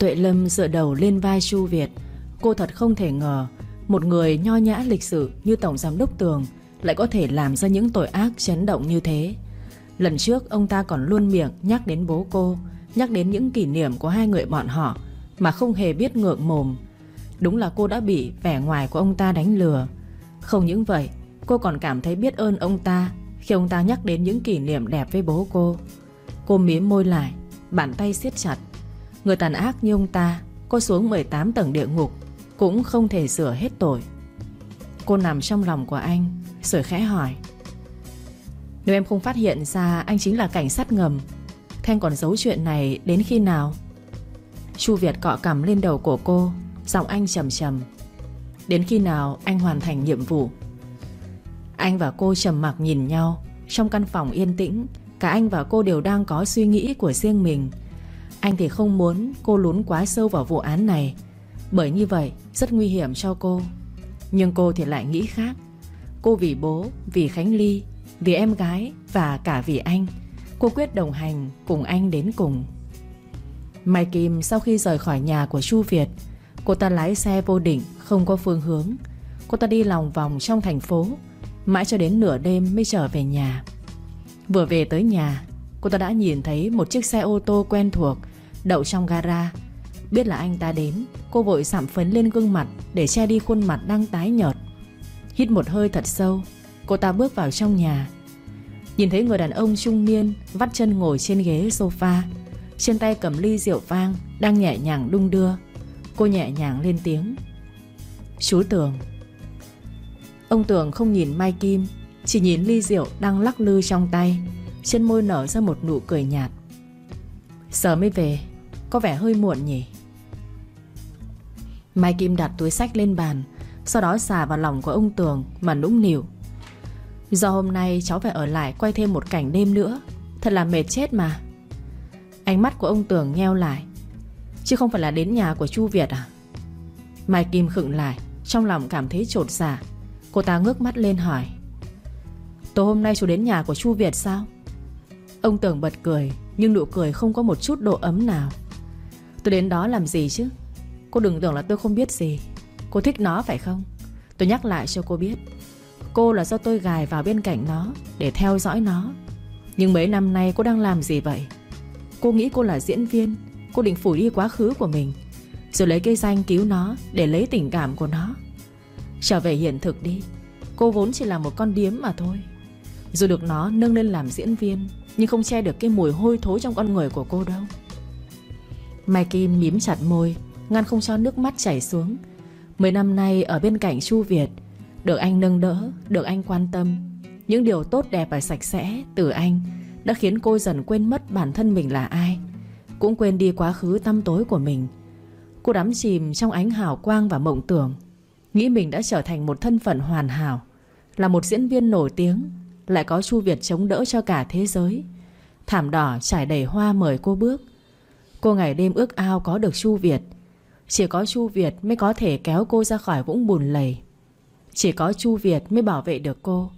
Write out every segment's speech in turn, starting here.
Tuệ Lâm dựa đầu lên vai Chu Việt. Cô thật không thể ngờ, Một người nho nhã lịch sự như Tổng Giám Đốc Tường Lại có thể làm ra những tội ác chấn động như thế. Lần trước, ông ta còn luôn miệng nhắc đến bố cô, Nhắc đến những kỷ niệm của hai người bọn họ Mà không hề biết ngượng mồm. Đúng là cô đã bị vẻ ngoài của ông ta đánh lừa. Không những vậy, Cô còn cảm thấy biết ơn ông ta Khi ông ta nhắc đến những kỷ niệm đẹp với bố cô. Cô mím môi lại, Bàn tay siết chặt. Người tàn ác như ông ta Cô xuống 18 tầng địa ngục, Cũng không thể sửa hết tội. Cô nằm trong lòng của anh, Rồi khẽ hỏi. Nếu em không phát hiện ra anh chính là cảnh sát ngầm Thanh còn giấu chuyện này đến khi nào? Chu Việt cọ cằm lên đầu của cô, Giọng anh trầm trầm. Đến khi nào anh hoàn thành nhiệm vụ? Anh và cô trầm mặc nhìn nhau, Trong căn phòng yên tĩnh, Cả anh và cô đều đang có suy nghĩ của riêng mình. Anh thì không muốn cô lún quá sâu vào vụ án này. Bởi như vậy rất nguy hiểm cho cô. Nhưng cô thì lại nghĩ khác. Cô vì bố, vì Khánh Ly Vì em gái và cả vì anh Cô quyết đồng hành cùng anh đến cùng. Mai Kim sau khi rời khỏi nhà của Chu Việt Cô ta lái xe vô định Không có phương hướng. Cô ta đi lòng vòng trong thành phố Mãi cho đến nửa đêm mới trở về nhà. Vừa về tới nhà Cô ta đã nhìn thấy một chiếc xe ô tô quen thuộc Đậu trong gara. Biết là anh ta đến, Cô vội sạm phấn lên gương mặt Để che đi khuôn mặt đang tái nhợt. Hít một hơi thật sâu, Cô ta bước vào trong nhà. Nhìn thấy người đàn ông trung niên Vắt chân ngồi trên ghế sofa, Trên tay cầm ly rượu vang Đang nhẹ nhàng đung đưa. Cô nhẹ nhàng lên tiếng. Chú Tường. Ông Tường không nhìn Mai Kim, Chỉ nhìn ly rượu đang lắc lư trong tay Trên môi nở ra một nụ cười nhạt. Sớm mới về. Có vẻ hơi muộn nhỉ? Mai Kim đặt túi sách lên bàn, Sau đó xà vào lòng của ông Tường Mà nũng nỉu Do hôm nay cháu phải ở lại quay thêm một cảnh đêm nữa, Thật là mệt chết mà. Ánh mắt của ông Tường nheo lại, Chứ không phải là đến nhà của Chu Việt à? Mai Kim khựng lại, Trong lòng cảm thấy trột dạ. Cô ta ngước mắt lên hỏi, Tối hôm nay chú đến nhà của Chu Việt sao? Ông Tường bật cười, Nhưng nụ cười không có một chút độ ấm nào. Tôi đến đó làm gì chứ? Cô đừng tưởng là tôi không biết gì. Cô thích nó phải không? Tôi nhắc lại cho cô biết. Cô là do tôi gài vào bên cạnh nó Để theo dõi nó. Nhưng mấy năm nay cô đang làm gì vậy? Cô nghĩ cô là diễn viên. Cô định phủ đi quá khứ của mình. Rồi lấy cây danh cứu nó Để lấy tình cảm của nó. Trở về hiện thực đi. Cô vốn chỉ là một con điếm mà thôi. Dù được nó nâng lên làm diễn viên, Nhưng không che được cái mùi hôi thối trong con người của cô đâu. Mai Kim mím chặt môi, Ngăn không cho nước mắt chảy xuống. Mười năm nay ở bên cạnh Chu Việt, Được anh nâng đỡ, Được anh quan tâm. Những điều tốt đẹp và sạch sẽ từ anh Đã khiến cô dần quên mất bản thân mình là ai, cũng quên đi quá khứ tăm tối của mình. Cô đắm chìm trong ánh hào quang và mộng tưởng, Nghĩ mình đã trở thành một thân phận hoàn hảo, Là một diễn viên nổi tiếng, Lại có Chu Việt chống đỡ cho cả thế giới. Thảm đỏ trải đầy hoa mời cô bước. Cô ngày đêm ước ao có được Chu Việt. Chỉ có Chu Việt mới có thể kéo cô ra khỏi vũng bùn lầy. Chỉ có Chu Việt mới bảo vệ được cô.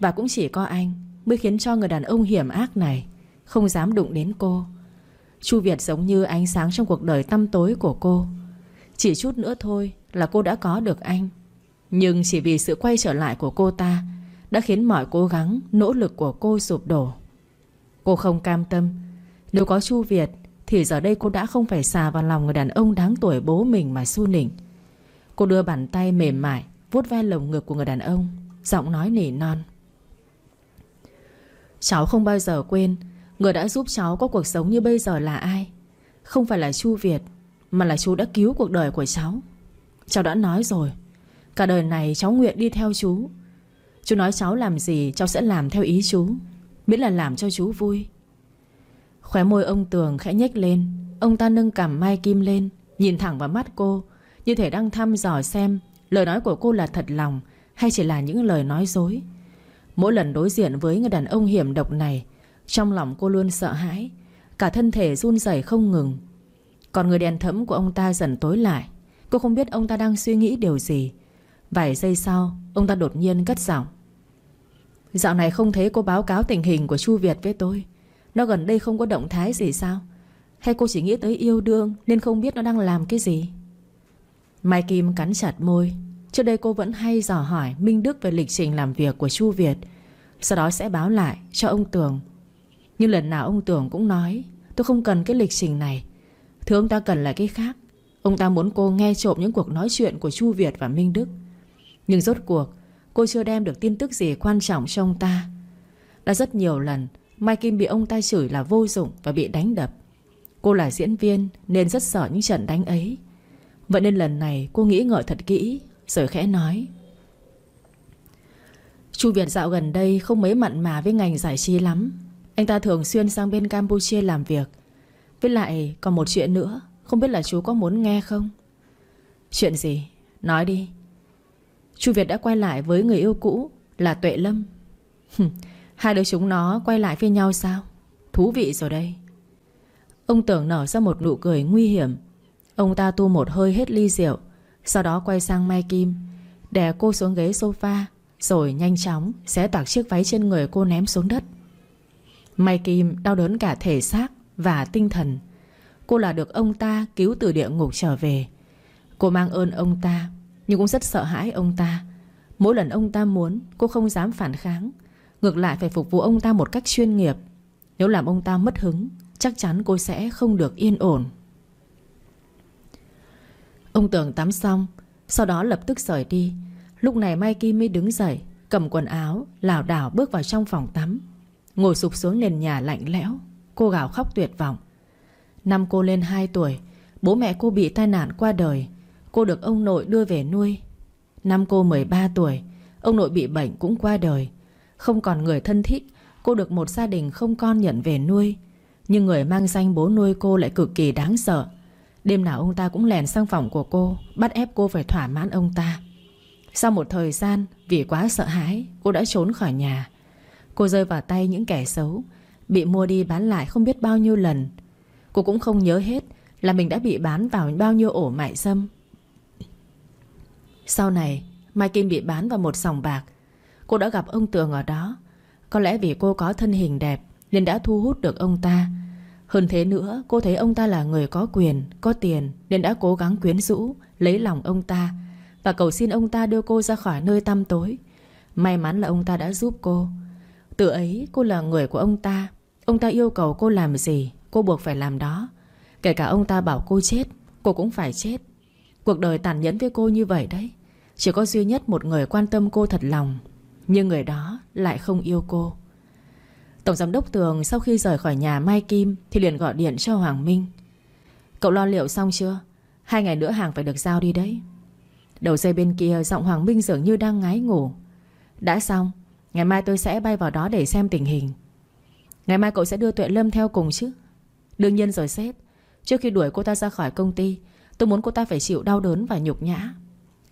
Và cũng chỉ có anh Mới khiến cho người đàn ông hiểm ác này Không dám đụng đến cô. Chu Việt giống như ánh sáng trong cuộc đời tăm tối của cô. Chỉ chút nữa thôi là cô đã có được anh. Nhưng chỉ vì sự quay trở lại của cô ta Đã khiến mọi cố gắng, nỗ lực của cô sụp đổ. Cô không cam tâm. Nếu có Chu Việt thì giờ đây cô đã không phải xà vào lòng người đàn ông đáng tuổi bố mình mà su nịnh Cô đưa bàn tay mềm mại, vuốt ve lồng ngực của người đàn ông, Giọng nói nỉ non. Cháu không bao giờ quên, Người đã giúp cháu có cuộc sống như bây giờ là ai? Không phải là chú Việt, Mà là chú đã cứu cuộc đời của cháu. Cháu đã nói rồi, Cả đời này cháu nguyện đi theo chú. Chú nói cháu làm gì, cháu sẽ làm theo ý chú, Miễn là làm cho chú vui. Khóe môi ông Tường khẽ nhếch lên. Ông ta nâng cằm Mai Kim lên, Nhìn thẳng vào mắt cô, Như thể đang thăm dò xem Lời nói của cô là thật lòng Hay chỉ là những lời nói dối. Mỗi lần đối diện với người đàn ông hiểm độc này, trong lòng cô luôn sợ hãi, Cả thân thể run rẩy không ngừng. Còn người đèn thẫm của ông ta dần tối lại, Cô không biết ông ta đang suy nghĩ điều gì. Vài giây sau, Ông ta đột nhiên cất giọng. Dạo này không thấy cô báo cáo tình hình của Chu Việt với tôi. Nó gần đây không có động thái gì sao? Hay cô chỉ nghĩ tới yêu đương Nên không biết nó đang làm cái gì? Mai Kim cắn chặt môi. Trước đây cô vẫn hay dò hỏi Minh Đức về lịch trình làm việc của Chu Việt. Sau đó sẽ báo lại cho ông Tường. Nhưng lần nào ông Tường cũng nói, Tôi không cần cái lịch trình này. Thứ ông ta cần là cái khác. Ông ta muốn cô nghe trộm những cuộc nói chuyện của Chu Việt và Minh Đức. Nhưng rốt cuộc, Cô chưa đem được tin tức gì quan trọng cho ông ta. Đã rất nhiều lần Mai Kim bị ông ta chửi là vô dụng Và bị đánh đập. Cô là diễn viên nên rất sợ những trận đánh ấy. Vậy nên lần này cô nghĩ ngợi thật kỹ, Rồi khẽ nói. Chu Việt dạo gần đây không mấy mặn mà với ngành giải trí lắm. Anh ta thường xuyên sang bên Campuchia làm việc. Với lại còn một chuyện nữa, Không biết là chú có muốn nghe không? Chuyện gì? Nói đi. Chu Việt đã quay lại với người yêu cũ Là Tuệ Lâm. Hai đứa chúng nó quay lại với nhau sao? Thú vị rồi đây. Ông tưởng nở ra một nụ cười nguy hiểm. Ông ta tu một hơi hết ly rượu, Sau đó quay sang Mai Kim, Đè cô xuống ghế sofa, Rồi nhanh chóng xé toạc chiếc váy trên người cô ném xuống đất. Mai Kim đau đớn cả thể xác Và tinh thần. Cô là được ông ta cứu từ địa ngục trở về. Cô mang ơn ông ta, Nhưng cũng rất sợ hãi ông ta. Mỗi lần ông ta muốn, Cô không dám phản kháng. Ngược lại phải phục vụ ông ta một cách chuyên nghiệp. Nếu làm ông ta mất hứng, Chắc chắn cô sẽ không được yên ổn. Ông Tường tắm xong, Sau đó lập tức rời đi. Lúc này Mai Kim mới đứng dậy, Cầm quần áo, lảo đảo bước vào trong phòng tắm. Ngồi sụp xuống nền nhà lạnh lẽo, Cô gào khóc tuyệt vọng. Năm cô lên 2 tuổi, Bố mẹ cô bị tai nạn qua đời. Cô được ông nội đưa về nuôi. Năm cô 13 tuổi, Ông nội bị bệnh cũng qua đời. Không còn người thân thích, Cô được một gia đình không con nhận về nuôi. Nhưng người mang danh bố nuôi cô lại cực kỳ đáng sợ. Đêm nào ông ta cũng lèn sang phòng của cô, Bắt ép cô phải thỏa mãn ông ta. Sau một thời gian, Vì quá sợ hãi, Cô đã trốn khỏi nhà. Cô rơi vào tay những kẻ xấu, Bị mua đi bán lại không biết bao nhiêu lần. Cô cũng không nhớ hết Là mình đã bị bán vào bao nhiêu ổ mại dâm. Sau này, Mai Kim bị bán vào một sòng bạc Cô đã gặp ông Tường ở đó. Có lẽ vì cô có thân hình đẹp Nên đã thu hút được ông ta. Hơn thế nữa, cô thấy ông ta là người có quyền, Có tiền nên đã cố gắng quyến rũ, Lấy lòng ông ta. Và cầu xin ông ta đưa cô ra khỏi nơi tăm tối. May mắn là ông ta đã giúp cô. Từ ấy, cô là người của ông ta. Ông ta yêu cầu cô làm gì, Cô buộc phải làm đó. Kể cả ông ta bảo cô chết, Cô cũng phải chết. Cuộc đời tàn nhẫn với cô như vậy đấy. Chỉ có duy nhất một người quan tâm cô thật lòng nhưng người đó lại không yêu cô. Tổng giám đốc Tường sau khi rời khỏi nhà Mai Kim Thì liền gọi điện cho Hoàng Minh. Cậu lo liệu xong chưa? Hai ngày nữa hàng phải được giao đi đấy. Đầu dây bên kia giọng Hoàng Minh dường như đang ngái ngủ. Đã xong, Ngày mai tôi sẽ bay vào đó để xem tình hình. Ngày mai cậu sẽ đưa Tuệ Lâm theo cùng chứ? Đương nhiên rồi sếp. Trước khi đuổi cô ta ra khỏi công ty, Tôi muốn cô ta phải chịu đau đớn và nhục nhã.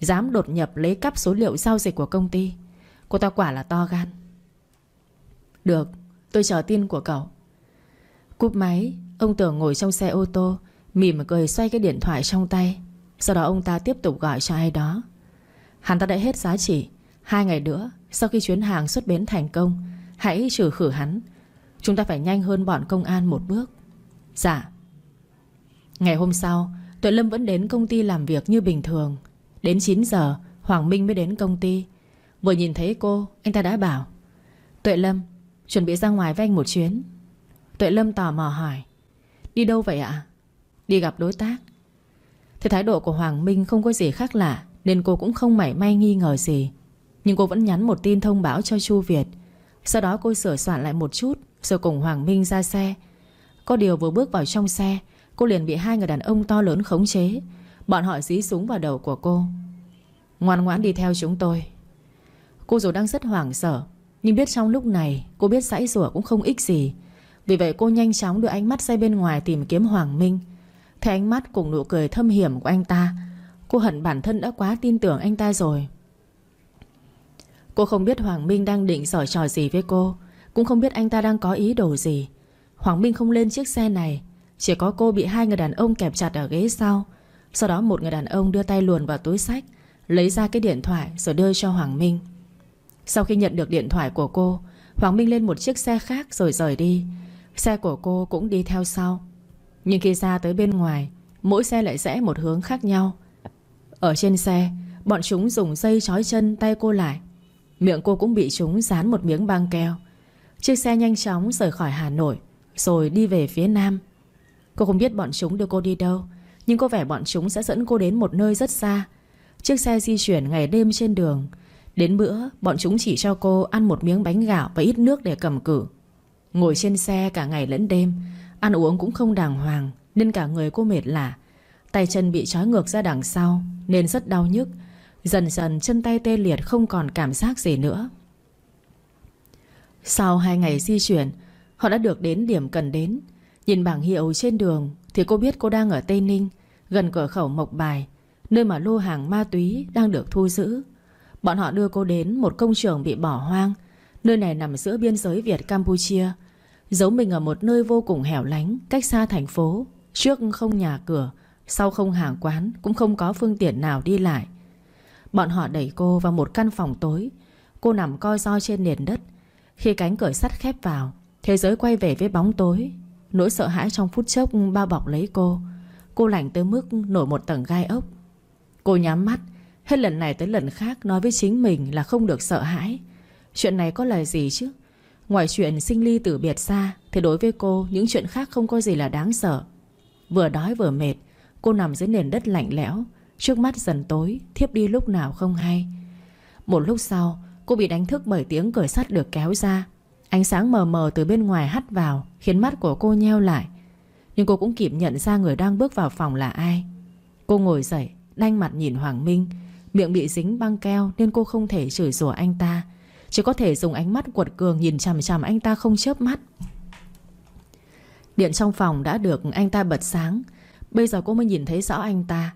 Dám đột nhập lấy cắp số liệu giao dịch của công ty. Cô ta quả là to gan. Được, Tôi chờ tin của cậu. Cúp máy, Ông Tưởng ngồi trong xe ô tô, Mỉm cười xoay cái điện thoại trong tay. Sau đó ông ta tiếp tục gọi cho ai đó. Hắn ta đã hết giá trị. Hai ngày nữa, Sau khi chuyến hàng xuất bến thành công, Hãy trừ khử hắn. Chúng ta phải nhanh hơn bọn công an một bước. Dạ. Ngày hôm sau, Tuệ Lâm vẫn đến công ty làm việc như bình thường. Đến 9 giờ, Hoàng Minh mới đến công ty. Vừa nhìn thấy cô, Anh ta đã bảo, Tuệ Lâm, Chuẩn bị ra ngoài với anh một chuyến. Tuệ Lâm tò mò hỏi, Đi đâu vậy ạ? Đi gặp đối tác. Thế thái độ của Hoàng Minh không có gì khác lạ, Nên cô cũng không mảy may nghi ngờ gì. Nhưng cô vẫn nhắn một tin thông báo cho Chu Việt. Sau đó cô sửa soạn lại một chút, Rồi cùng Hoàng Minh ra xe. Có điều vừa bước vào trong xe, Cô liền bị hai người đàn ông to lớn khống chế. Bọn họ dí súng vào đầu của cô. Ngoan ngoãn đi theo chúng tôi. Cô dù đang rất hoảng sợ, nhưng biết trong lúc này Cô biết sãi rủa cũng không ích gì. Vì vậy cô nhanh chóng đưa ánh mắt ra bên ngoài tìm kiếm Hoàng Minh. Thấy ánh mắt cùng nụ cười thâm hiểm của anh ta, Cô hận bản thân đã quá tin tưởng anh ta rồi. Cô không biết Hoàng Minh đang định giở trò gì với cô, Cũng không biết anh ta đang có ý đồ gì. Hoàng Minh không lên chiếc xe này, Chỉ có cô bị hai người đàn ông kẹp chặt ở ghế sau. Sau đó một người đàn ông đưa tay luồn vào túi sách, Lấy ra cái điện thoại rồi đưa cho Hoàng Minh sau khi nhận được điện thoại của cô, Hoàng Minh lên một chiếc xe khác rồi rời đi. Xe của cô cũng đi theo sau. Nhưng khi ra tới bên ngoài, Mỗi xe lại rẽ một hướng khác nhau. Ở trên xe, Bọn chúng dùng dây trói chân tay cô lại. Miệng cô cũng bị chúng dán một miếng băng keo. Chiếc xe nhanh chóng rời khỏi Hà Nội, Rồi đi về phía Nam. Cô không biết bọn chúng đưa cô đi đâu, Nhưng có vẻ bọn chúng sẽ dẫn cô đến một nơi rất xa. Chiếc xe di chuyển ngày đêm trên đường Đến bữa, Bọn chúng chỉ cho cô ăn một miếng bánh gạo Và ít nước để cầm cử. Ngồi trên xe cả ngày lẫn đêm, Ăn uống cũng không đàng hoàng, Nên cả người cô mệt lạ Tay chân bị trói ngược ra đằng sau, Nên rất đau nhức. Dần dần chân tay tê liệt không còn cảm giác gì nữa. Sau hai ngày di chuyển, Họ đã được đến điểm cần đến. Nhìn bảng hiệu trên đường Thì cô biết cô đang ở Tây Ninh, Gần cửa khẩu Mộc Bài, Nơi mà lô hàng ma túy đang được thu giữ. Bọn họ đưa cô đến một công trường bị bỏ hoang. Nơi này nằm giữa biên giới Việt-Campuchia Giấu mình ở một nơi vô cùng hẻo lánh, Cách xa thành phố. Trước không nhà cửa, Sau không hàng quán, Cũng không có phương tiện nào đi lại. Bọn họ đẩy cô vào một căn phòng tối. Cô nằm coi do trên nền đất. Khi cánh cửa sắt khép vào, Thế giới quay về với bóng tối. Nỗi sợ hãi trong phút chốc bao bọc lấy cô. Cô lạnh tới mức nổi một tầng gai ốc. Cô nhắm mắt Hết lần này tới lần khác nói với chính mình là không được sợ hãi. Chuyện này có lời gì chứ? Ngoài chuyện sinh ly tử biệt xa Thì đối với cô, những chuyện khác không có gì là đáng sợ. Vừa đói vừa mệt, Cô nằm dưới nền đất lạnh lẽo. Trước mắt dần tối, Thiếp đi lúc nào không hay. Một lúc sau, Cô bị đánh thức bởi tiếng cửa sắt được kéo ra. Ánh sáng mờ mờ từ bên ngoài hắt vào, Khiến mắt của cô nheo lại. Nhưng cô cũng kịp nhận ra người đang bước vào phòng là ai. Cô ngồi dậy, Đanh mặt nhìn Hoàng Minh. Miệng bị dính băng keo Nên cô không thể chửi rủa anh ta. Chỉ có thể dùng ánh mắt quật cường Nhìn chằm chằm anh ta không chớp mắt. Điện trong phòng đã được anh ta bật sáng. Bây giờ cô mới nhìn thấy rõ anh ta.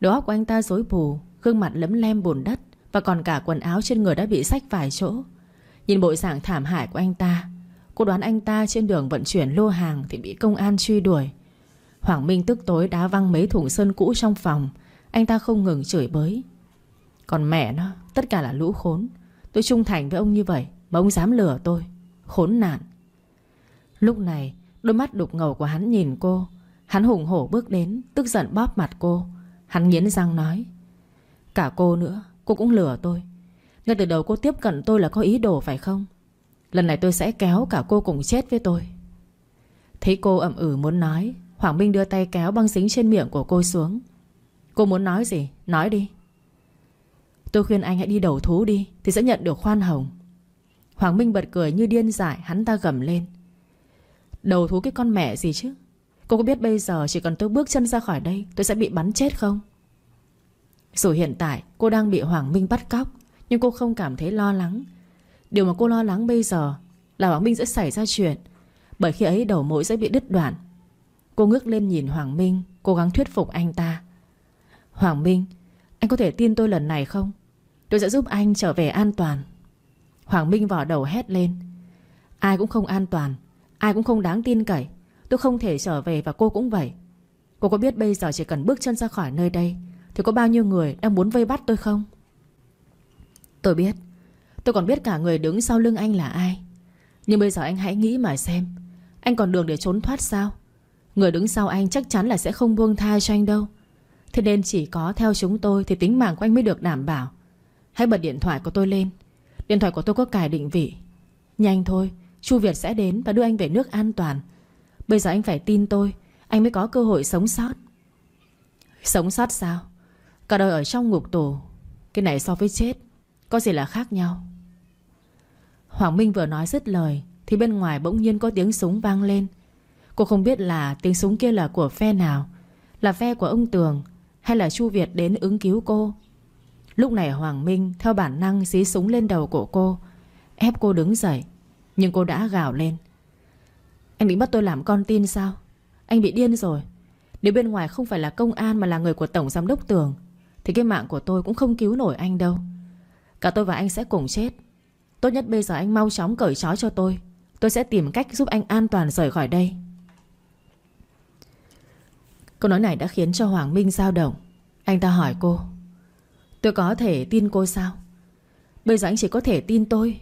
Đầu óc của anh ta rối bù, Gương mặt lấm lem bùn đất Và còn cả quần áo trên người đã bị rách vài chỗ. Nhìn bộ dạng thảm hại của anh ta, Cô đoán anh ta trên đường vận chuyển lô hàng Thì bị công an truy đuổi. Hoàng Minh tức tối đá văng mấy thùng sơn cũ trong phòng. Anh ta không ngừng chửi bới. Còn mẹ nó, Tất cả là lũ khốn. Tôi trung thành với ông như vậy, Mà ông dám lừa tôi. Khốn nạn. Lúc này, đôi mắt đục ngầu của hắn nhìn cô. Hắn hùng hổ bước đến, Tức giận bóp mặt cô. Hắn nghiến răng nói, Cả cô nữa, Cô cũng lừa tôi. Ngay từ đầu cô tiếp cận tôi là có ý đồ phải không? Lần này tôi sẽ kéo cả cô cùng chết với tôi. Thấy cô ẩm ử ừ muốn nói, Hoàng Minh đưa tay kéo băng dính trên miệng của cô xuống. Cô muốn nói gì? Nói đi. Tôi khuyên anh hãy đi đầu thú đi, Thì sẽ nhận được khoan hồng. Hoàng Minh bật cười như điên dại, Hắn ta gầm lên. Đầu thú cái con mẹ gì chứ? Cô có biết bây giờ chỉ cần tôi bước chân ra khỏi đây, Tôi sẽ bị bắn chết không? Dù hiện tại, cô đang bị Hoàng Minh bắt cóc, Nhưng cô không cảm thấy lo lắng. Điều mà cô lo lắng bây giờ Là Hoàng Minh sẽ xảy ra chuyện, Bởi khi ấy đầu mũi sẽ bị đứt đoạn. Cô ngước lên nhìn Hoàng Minh, Cố gắng thuyết phục anh ta. Hoàng Minh, Anh có thể tin tôi lần này không? Tôi sẽ giúp anh trở về an toàn. Hoàng Minh vỏ đầu hét lên. Ai cũng không an toàn, Ai cũng không đáng tin cậy. Tôi không thể trở về và cô cũng vậy. Cô có biết bây giờ chỉ cần bước chân ra khỏi nơi đây Thì có bao nhiêu người đang muốn vây bắt tôi không? Tôi biết. Tôi còn biết cả người đứng sau lưng anh là ai. Nhưng bây giờ anh hãy nghĩ mà xem. Anh còn đường để trốn thoát sao? Người đứng sau anh chắc chắn là sẽ không buông tha cho anh đâu. Thế nên chỉ có theo chúng tôi Thì tính mạng của anh mới được đảm bảo. Hãy bật điện thoại của tôi lên. Điện thoại của tôi có cài định vị. Nhanh thôi, Chu Việt sẽ đến và đưa anh về nước an toàn. Bây giờ anh phải tin tôi, Anh mới có cơ hội sống sót. Sống sót sao? Cả đời ở trong ngục tù, Cái này so với chết, Có gì là khác nhau? Hoàng Minh vừa nói dứt lời, Thì bên ngoài bỗng nhiên có tiếng súng vang lên. Cô không biết là tiếng súng kia là của phe nào, Là phe của ông Tường, Hay là Chu Việt đến ứng cứu cô. Lúc này Hoàng Minh, theo bản năng dí súng lên đầu của cô, Ép cô đứng dậy, Nhưng cô đã gào lên. Anh định bắt tôi làm con tin sao? Anh bị điên rồi. Nếu bên ngoài không phải là công an mà là người của Tổng Giám đốc Tường, Thì cái mạng của tôi cũng không cứu nổi anh đâu. Cả tôi và anh sẽ cùng chết. Tốt nhất bây giờ anh mau chóng cởi trói cho tôi. Tôi sẽ tìm cách giúp anh an toàn rời khỏi đây. Câu nói này đã khiến cho Hoàng Minh dao động. Anh ta hỏi cô Tôi có thể tin cô sao? Bây giờ anh chỉ có thể tin tôi.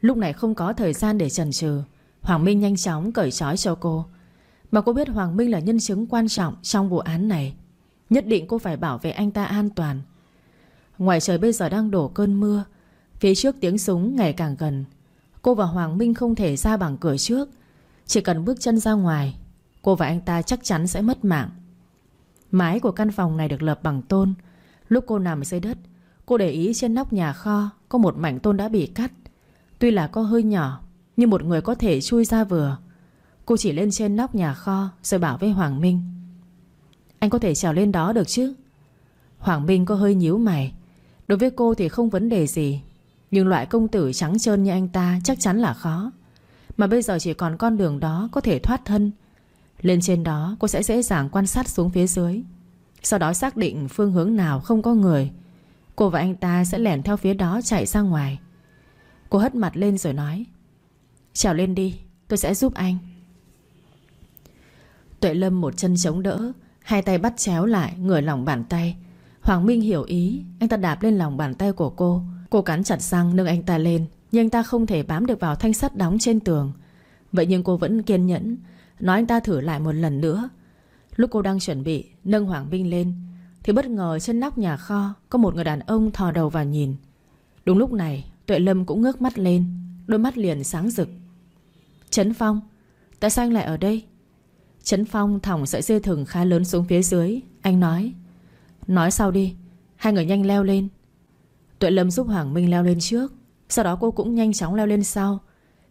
Lúc này không có thời gian để chần chừ, Hoàng Minh nhanh chóng cởi trói cho cô. Mà cô biết Hoàng Minh là nhân chứng quan trọng Trong vụ án này. Nhất định cô phải bảo vệ anh ta an toàn. Ngoài trời bây giờ đang đổ cơn mưa, Phía trước tiếng súng ngày càng gần. Cô và Hoàng Minh không thể ra bằng cửa trước. Chỉ cần bước chân ra ngoài, Cô và anh ta chắc chắn sẽ mất mạng. Mái của căn phòng này được lập bằng tôn Lúc cô nằm dưới đất, Cô để ý trên nóc nhà kho Có một mảnh tôn đã bị cắt. Tuy là có hơi nhỏ, Nhưng một người có thể chui ra vừa. Cô chỉ lên trên nóc nhà kho Rồi bảo với Hoàng Minh. Anh có thể trèo lên đó được chứ? Hoàng Minh có hơi nhíu mày. Đối với cô thì không vấn đề gì, Nhưng loại công tử trắng trơn như anh ta Chắc chắn là khó. Mà bây giờ chỉ còn con đường đó có thể thoát thân. Lên trên đó cô sẽ dễ dàng quan sát xuống phía dưới. Sau đó xác định phương hướng nào không có người. Cô và anh ta sẽ lẻn theo phía đó chạy ra ngoài. Cô hất mặt lên rồi nói, Trèo lên đi, Tôi sẽ giúp anh. Tuệ Lâm một chân chống đỡ, Hai tay bắt chéo lại ngửa lòng bàn tay. Hoàng Minh hiểu ý, Anh ta đạp lên lòng bàn tay của cô. Cô cắn chặt răng nâng anh ta lên, Nhưng anh ta không thể bám được vào thanh sắt đóng trên tường. Vậy nhưng cô vẫn kiên nhẫn, Nói anh ta thử lại một lần nữa. Lúc cô đang chuẩn bị nâng Hoàng Minh lên, Thì bất ngờ trên nóc nhà kho Có một người đàn ông thò đầu vào nhìn. Đúng lúc này, Tuệ Lâm cũng ngước mắt lên, Đôi mắt liền sáng rực. Trấn Phong, Tại sao anh lại ở đây? Trấn Phong thỏng sợi dây thừng khá lớn xuống phía dưới, Anh nói. Nói sau đi, Hai người nhanh leo lên. Tuệ Lâm giúp Hoàng Minh leo lên trước, Sau đó cô cũng nhanh chóng leo lên sau.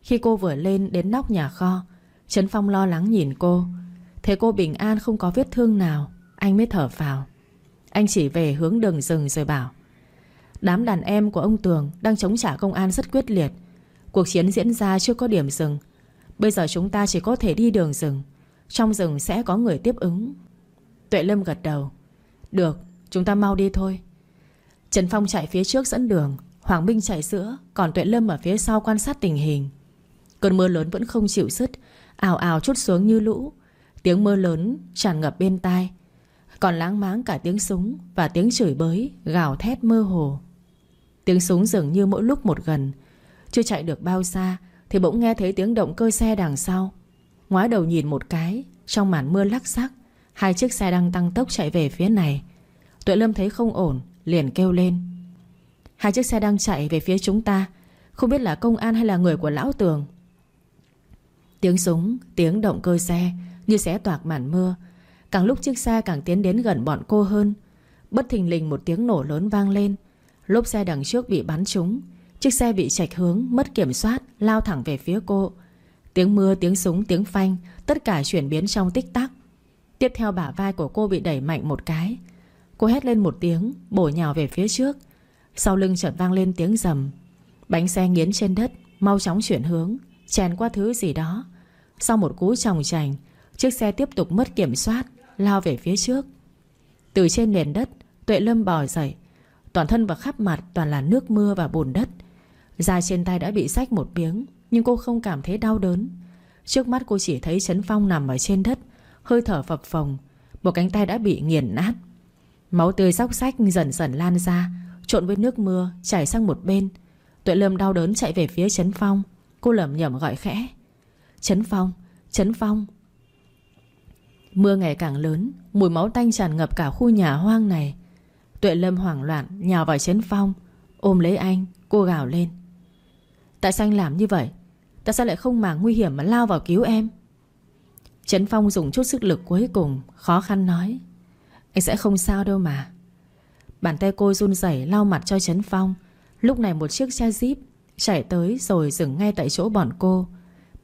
Khi cô vừa lên đến nóc nhà kho, Trấn Phong lo lắng nhìn cô Thấy cô bình an không có vết thương nào, Anh mới thở vào Anh chỉ về hướng đường rừng rồi bảo, Đám đàn em của ông Tường Đang chống trả công an rất quyết liệt. Cuộc chiến diễn ra chưa có điểm dừng. Bây giờ chúng ta chỉ có thể đi đường rừng. Trong rừng sẽ có người tiếp ứng. Tuệ Lâm gật đầu, Được, chúng ta mau đi thôi. Trần Phong chạy phía trước dẫn đường, Hoàng Minh chạy giữa, Còn Tuệ Lâm ở phía sau quan sát tình hình. Cơn mưa lớn vẫn không chịu dứt, Ào ào chút xuống như lũ. Tiếng mưa lớn tràn ngập bên tai. Còn láng máng cả tiếng súng Và tiếng chửi bới, Gào thét mơ hồ. Tiếng súng dường như mỗi lúc một gần. Chưa chạy được bao xa Thì bỗng nghe thấy tiếng động cơ xe đằng sau. Ngoái đầu nhìn một cái, Trong màn mưa lắc sắc Hai chiếc xe đang tăng tốc chạy về phía này. Tuệ Lâm thấy không ổn, Liền kêu lên. Hai chiếc xe đang chạy về phía chúng ta, Không biết là công an hay là người của lão tường. Tiếng súng, Tiếng động cơ xe như xé toạc màn mưa. Càng lúc chiếc xe càng tiến đến gần bọn cô hơn. Bất thình lình một tiếng nổ lớn vang lên. Lốp xe đằng trước bị bắn trúng. Chiếc xe bị chạch hướng Mất kiểm soát Lao thẳng về phía cô. Tiếng mưa, tiếng súng, tiếng phanh Tất cả chuyển biến trong tích tắc. Tiếp theo bả vai của cô bị đẩy mạnh một cái. Cô hét lên một tiếng Bổ nhào về phía trước. Sau lưng chợt vang lên tiếng rầm. Bánh xe nghiến trên đất Mau chóng chuyển hướng Chèn qua thứ gì đó. Sau một cú tròng trành Chiếc xe tiếp tục mất kiểm soát Lao về phía trước. Từ trên nền đất Tuệ Lâm bò dậy. Toàn thân và khắp mặt toàn là nước mưa và bùn đất. Da trên tay đã bị rách một miếng Nhưng cô không cảm thấy đau đớn. Trước mắt cô chỉ thấy Trấn Phong nằm ở trên đất Hơi thở phập phồng Một cánh tay đã bị nghiền nát. Máu tươi róc rách dần dần lan ra Trộn với nước mưa chảy sang một bên. Tuệ Lâm đau đớn chạy về phía Trấn Phong. Cô lẩm nhẩm gọi khẽ. Trấn Phong, Trấn Phong Mưa ngày càng lớn, Mùi máu tanh tràn ngập cả khu nhà hoang này. Tuệ Lâm hoảng loạn, Nhào vào Trấn Phong, Ôm lấy anh, Cô gào lên. Tại sao anh làm như vậy? Tại sao lại không màng nguy hiểm mà lao vào cứu em? Trấn Phong dùng chút sức lực cuối cùng, Khó khăn nói, Anh sẽ không sao đâu mà. Bàn tay cô run rẩy lau mặt cho Trấn Phong. Lúc này một chiếc xe jeep Chạy tới rồi dừng ngay tại chỗ bọn cô.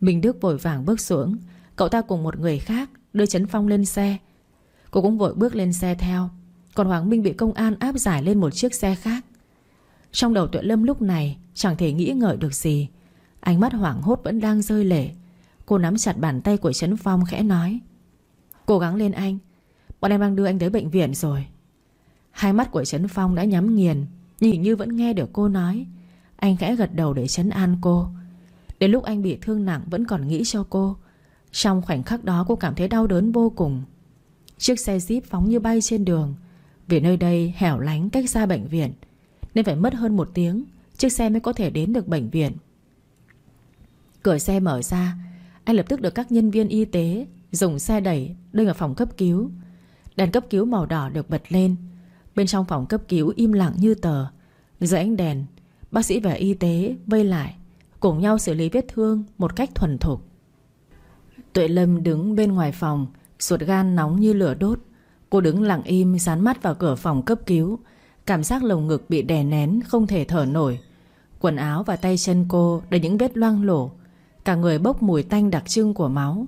Minh Đức vội vàng bước xuống. Cậu ta cùng một người khác Đưa Trấn Phong lên xe. Cô cũng vội bước lên xe theo. Còn Hoàng Minh bị công an áp giải lên một chiếc xe khác. Trong đầu Tuệ Lâm lúc này, Chẳng thể nghĩ ngợi được gì. Ánh mắt hoảng hốt vẫn đang rơi lệ. Cô nắm chặt bàn tay của Trấn Phong khẽ nói, Cố gắng lên anh. Bọn em đang đưa anh tới bệnh viện rồi. Hai mắt của Trấn Phong đã nhắm nghiền Nhưng như vẫn nghe được cô nói. Anh khẽ gật đầu để chấn an cô. Đến lúc anh bị thương nặng vẫn còn nghĩ cho cô. Trong khoảnh khắc đó cô cảm thấy đau đớn vô cùng. Chiếc xe jeep phóng như bay trên đường. Vì nơi đây hẻo lánh cách xa bệnh viện, Nên phải mất hơn một tiếng, Chiếc xe mới có thể đến được bệnh viện. Cửa xe mở ra, Anh lập tức được các nhân viên y tế Dùng xe đẩy đưa vào phòng cấp cứu. Đèn cấp cứu màu đỏ được bật lên. Bên trong phòng cấp cứu im lặng như tờ. Dưới ánh đèn, Bác sĩ và y tế vây lại, Cùng nhau xử lý vết thương một cách thuần thục. Tuệ Lâm đứng bên ngoài phòng, Ruột gan nóng như lửa đốt. Cô đứng lặng im, dán mắt vào cửa phòng cấp cứu. Cảm giác lồng ngực bị đè nén, Không thể thở nổi. Quần áo và tay chân cô đầy những vết loang lổ. Cả người bốc mùi tanh đặc trưng của máu.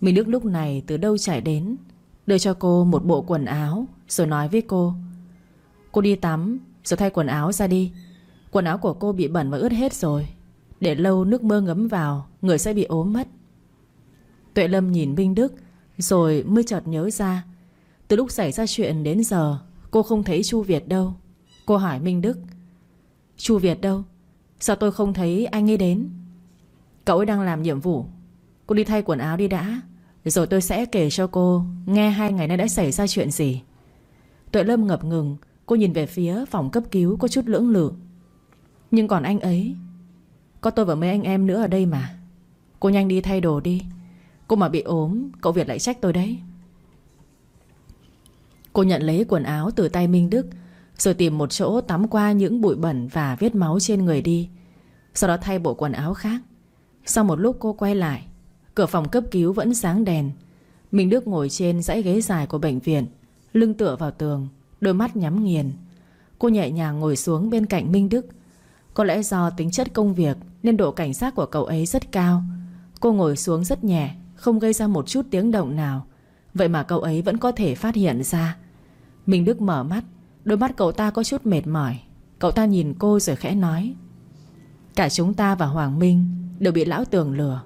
Minh Đức lúc này từ đâu chạy đến? Đưa cho cô một bộ quần áo, Rồi nói với cô. Cô đi tắm, rồi thay quần áo ra đi. Quần áo của cô bị bẩn và ướt hết rồi. Để lâu nước mưa ngấm vào, Người sẽ bị ốm mất. Tuệ Lâm nhìn Minh Đức, Rồi mới chợt nhớ ra. Từ lúc xảy ra chuyện đến giờ, Cô không thấy Chu Việt đâu. Cô hỏi Minh Đức, Chu Việt đâu? Sao tôi không thấy anh ấy đến? Cậu ấy đang làm nhiệm vụ. Cô đi thay quần áo đi đã, Rồi tôi sẽ kể cho cô Nghe hai ngày nay đã xảy ra chuyện gì. Tuệ Lâm ngập ngừng, Cô nhìn về phía phòng cấp cứu có chút lưỡng lự. Nhưng còn anh ấy, Có tôi và mấy anh em nữa ở đây mà. Cô nhanh đi thay đồ đi. Cô mà bị ốm, Cậu Việt lại trách tôi đấy. Cô nhận lấy quần áo từ tay Minh Đức, Rồi tìm một chỗ tắm qua những bụi bẩn Và vết máu trên người đi. Sau đó thay bộ quần áo khác. Sau một lúc cô quay lại, Cửa phòng cấp cứu vẫn sáng đèn. Minh Đức ngồi trên dãy ghế dài của bệnh viện, Lưng tựa vào tường, Đôi mắt nhắm nghiền. Cô nhẹ nhàng ngồi xuống bên cạnh Minh Đức. Có lẽ do tính chất công việc Nên độ cảnh giác của cậu ấy rất cao. Cô ngồi xuống rất nhẹ không gây ra một chút tiếng động nào. Vậy mà cậu ấy vẫn có thể phát hiện ra. Minh Đức mở mắt, Đôi mắt cậu ta có chút mệt mỏi. Cậu ta nhìn cô rồi khẽ nói, Cả chúng ta và Hoàng Minh Đều bị lão tường lừa.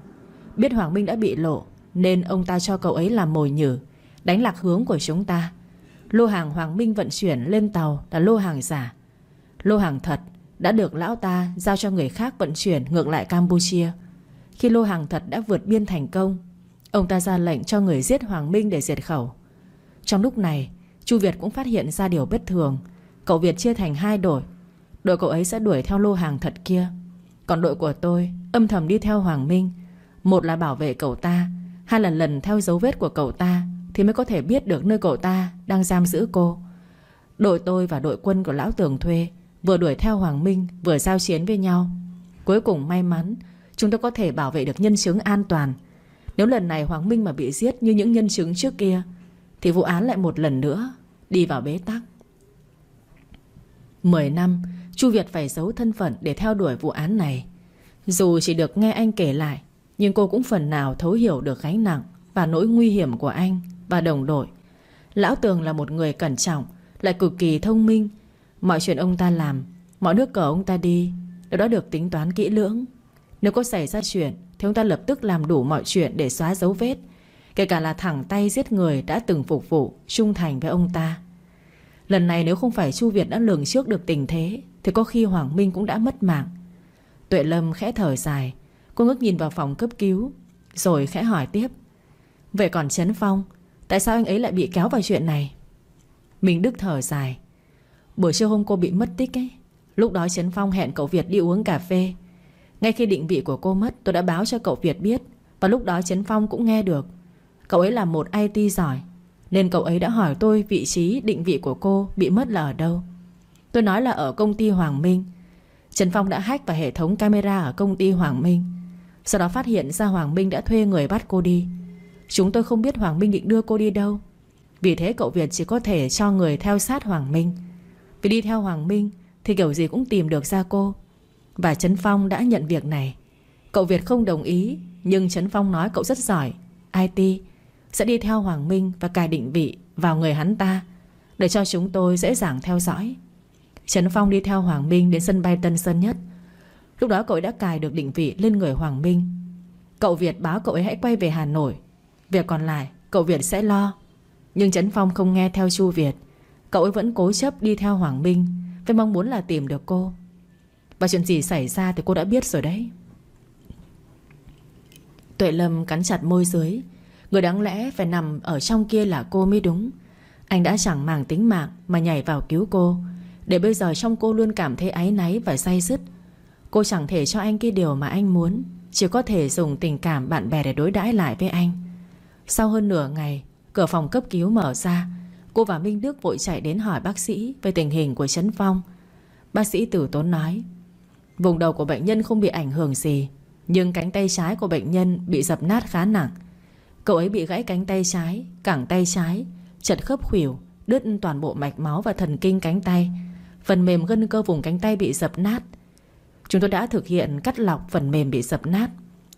Biết Hoàng Minh đã bị lộ, Nên ông ta cho cậu ấy làm mồi nhử, Đánh lạc hướng của chúng ta. Lô hàng Hoàng Minh vận chuyển lên tàu Là lô hàng giả. Lô hàng thật đã được lão ta Giao cho người khác vận chuyển ngược lại Campuchia. Khi lô hàng thật đã vượt biên thành công Ông ta ra lệnh cho người giết Hoàng Minh để diệt khẩu. Trong lúc này, Chu Việt cũng phát hiện ra điều bất thường. Cậu Việt chia thành hai đội. Đội cậu ấy sẽ đuổi theo lô hàng thật kia. Còn đội của tôi âm thầm đi theo Hoàng Minh. Một là bảo vệ cậu ta, Hai là lần theo dấu vết của cậu ta Thì mới có thể biết được nơi cậu ta Đang giam giữ cô. Đội tôi và đội quân của Lão Tường thuê Vừa đuổi theo Hoàng Minh, Vừa giao chiến với nhau. Cuối cùng may mắn, Chúng tôi có thể bảo vệ được nhân chứng an toàn. Nếu lần này Hoàng Minh mà bị giết như những nhân chứng trước kia, Thì vụ án lại một lần nữa Đi vào bế tắc. 10 năm, Chu Việt phải giấu thân phận để theo đuổi vụ án này. Dù chỉ được nghe anh kể lại, Nhưng cô cũng phần nào thấu hiểu được gánh nặng Và nỗi nguy hiểm của anh Và đồng đội. Lão Tường là một người cẩn trọng, Lại cực kỳ thông minh. Mọi chuyện ông ta làm, Mọi nước cờ ông ta đi Đều đã được tính toán kỹ lưỡng. Nếu có xảy ra chuyện thì ông ta lập tức làm đủ mọi chuyện để xóa dấu vết. Kể cả là thẳng tay giết người đã từng phục vụ, Trung thành với ông ta. Lần này nếu không phải Chu Việt đã lường trước được tình thế, Thì có khi Hoàng Minh cũng đã mất mạng. Tuệ Lâm khẽ thở dài, Cô ngước nhìn vào phòng cấp cứu, Rồi khẽ hỏi tiếp. Vậy còn Trấn Phong, Tại sao anh ấy lại bị kéo vào chuyện này? Minh Đức thở dài. Buổi trưa hôm cô bị mất tích ấy, Lúc đó Trấn Phong hẹn cậu Việt đi uống cà phê. Ngay khi định vị của cô mất, Tôi đã báo cho cậu Việt biết. Và lúc đó Trấn Phong cũng nghe được. Cậu ấy là một IT giỏi, Nên cậu ấy đã hỏi tôi vị trí định vị của cô Bị mất là ở đâu. Tôi nói là ở công ty Hoàng Minh. Trần Phong đã hack vào hệ thống camera Ở công ty Hoàng Minh. Sau đó phát hiện ra Hoàng Minh đã thuê người bắt cô đi. Chúng tôi không biết Hoàng Minh định đưa cô đi đâu. Vì thế cậu Việt chỉ có thể cho người theo sát Hoàng Minh. Vì đi theo Hoàng Minh Thì kiểu gì cũng tìm được ra cô. Và Trấn Phong đã nhận việc này. Cậu Việt không đồng ý, Nhưng Trấn Phong nói cậu rất giỏi. IT sẽ đi theo Hoàng Minh và cài định vị vào người hắn ta, Để cho chúng tôi dễ dàng theo dõi. Trấn Phong đi theo Hoàng Minh đến sân bay Tân Sơn Nhất. Lúc đó cậu đã cài được định vị lên người Hoàng Minh. Cậu Việt báo cậu ấy hãy quay về Hà Nội. Việc còn lại, cậu Việt sẽ lo. Nhưng Trấn Phong không nghe theo Chu Việt. Cậu ấy vẫn cố chấp đi theo Hoàng Minh, Với mong muốn là tìm được cô. Và chuyện gì xảy ra thì cô đã biết rồi đấy. Tuệ Lâm cắn chặt môi dưới. Người đáng lẽ phải nằm ở trong kia là cô mới đúng. Anh đã chẳng màng tính mạng Mà nhảy vào cứu cô. Để bây giờ trong cô luôn cảm thấy áy náy và say dứt Cô chẳng thể cho anh cái điều mà anh muốn. Chỉ có thể dùng tình cảm bạn bè để đối đãi lại với anh. Sau hơn nửa ngày, Cửa phòng cấp cứu mở ra. Cô và Minh Đức vội chạy đến hỏi bác sĩ Về tình hình của Trấn Phong. Bác sĩ tử tốn nói Vùng đầu của bệnh nhân không bị ảnh hưởng gì, Nhưng cánh tay trái của bệnh nhân Bị dập nát khá nặng. Cậu ấy bị gãy cánh tay trái, Cẳng tay trái, Chật khớp khuỷu, Đứt toàn bộ mạch máu và thần kinh cánh tay. Phần mềm gân cơ vùng cánh tay bị dập nát. Chúng tôi đã thực hiện cắt lọc phần mềm bị dập nát,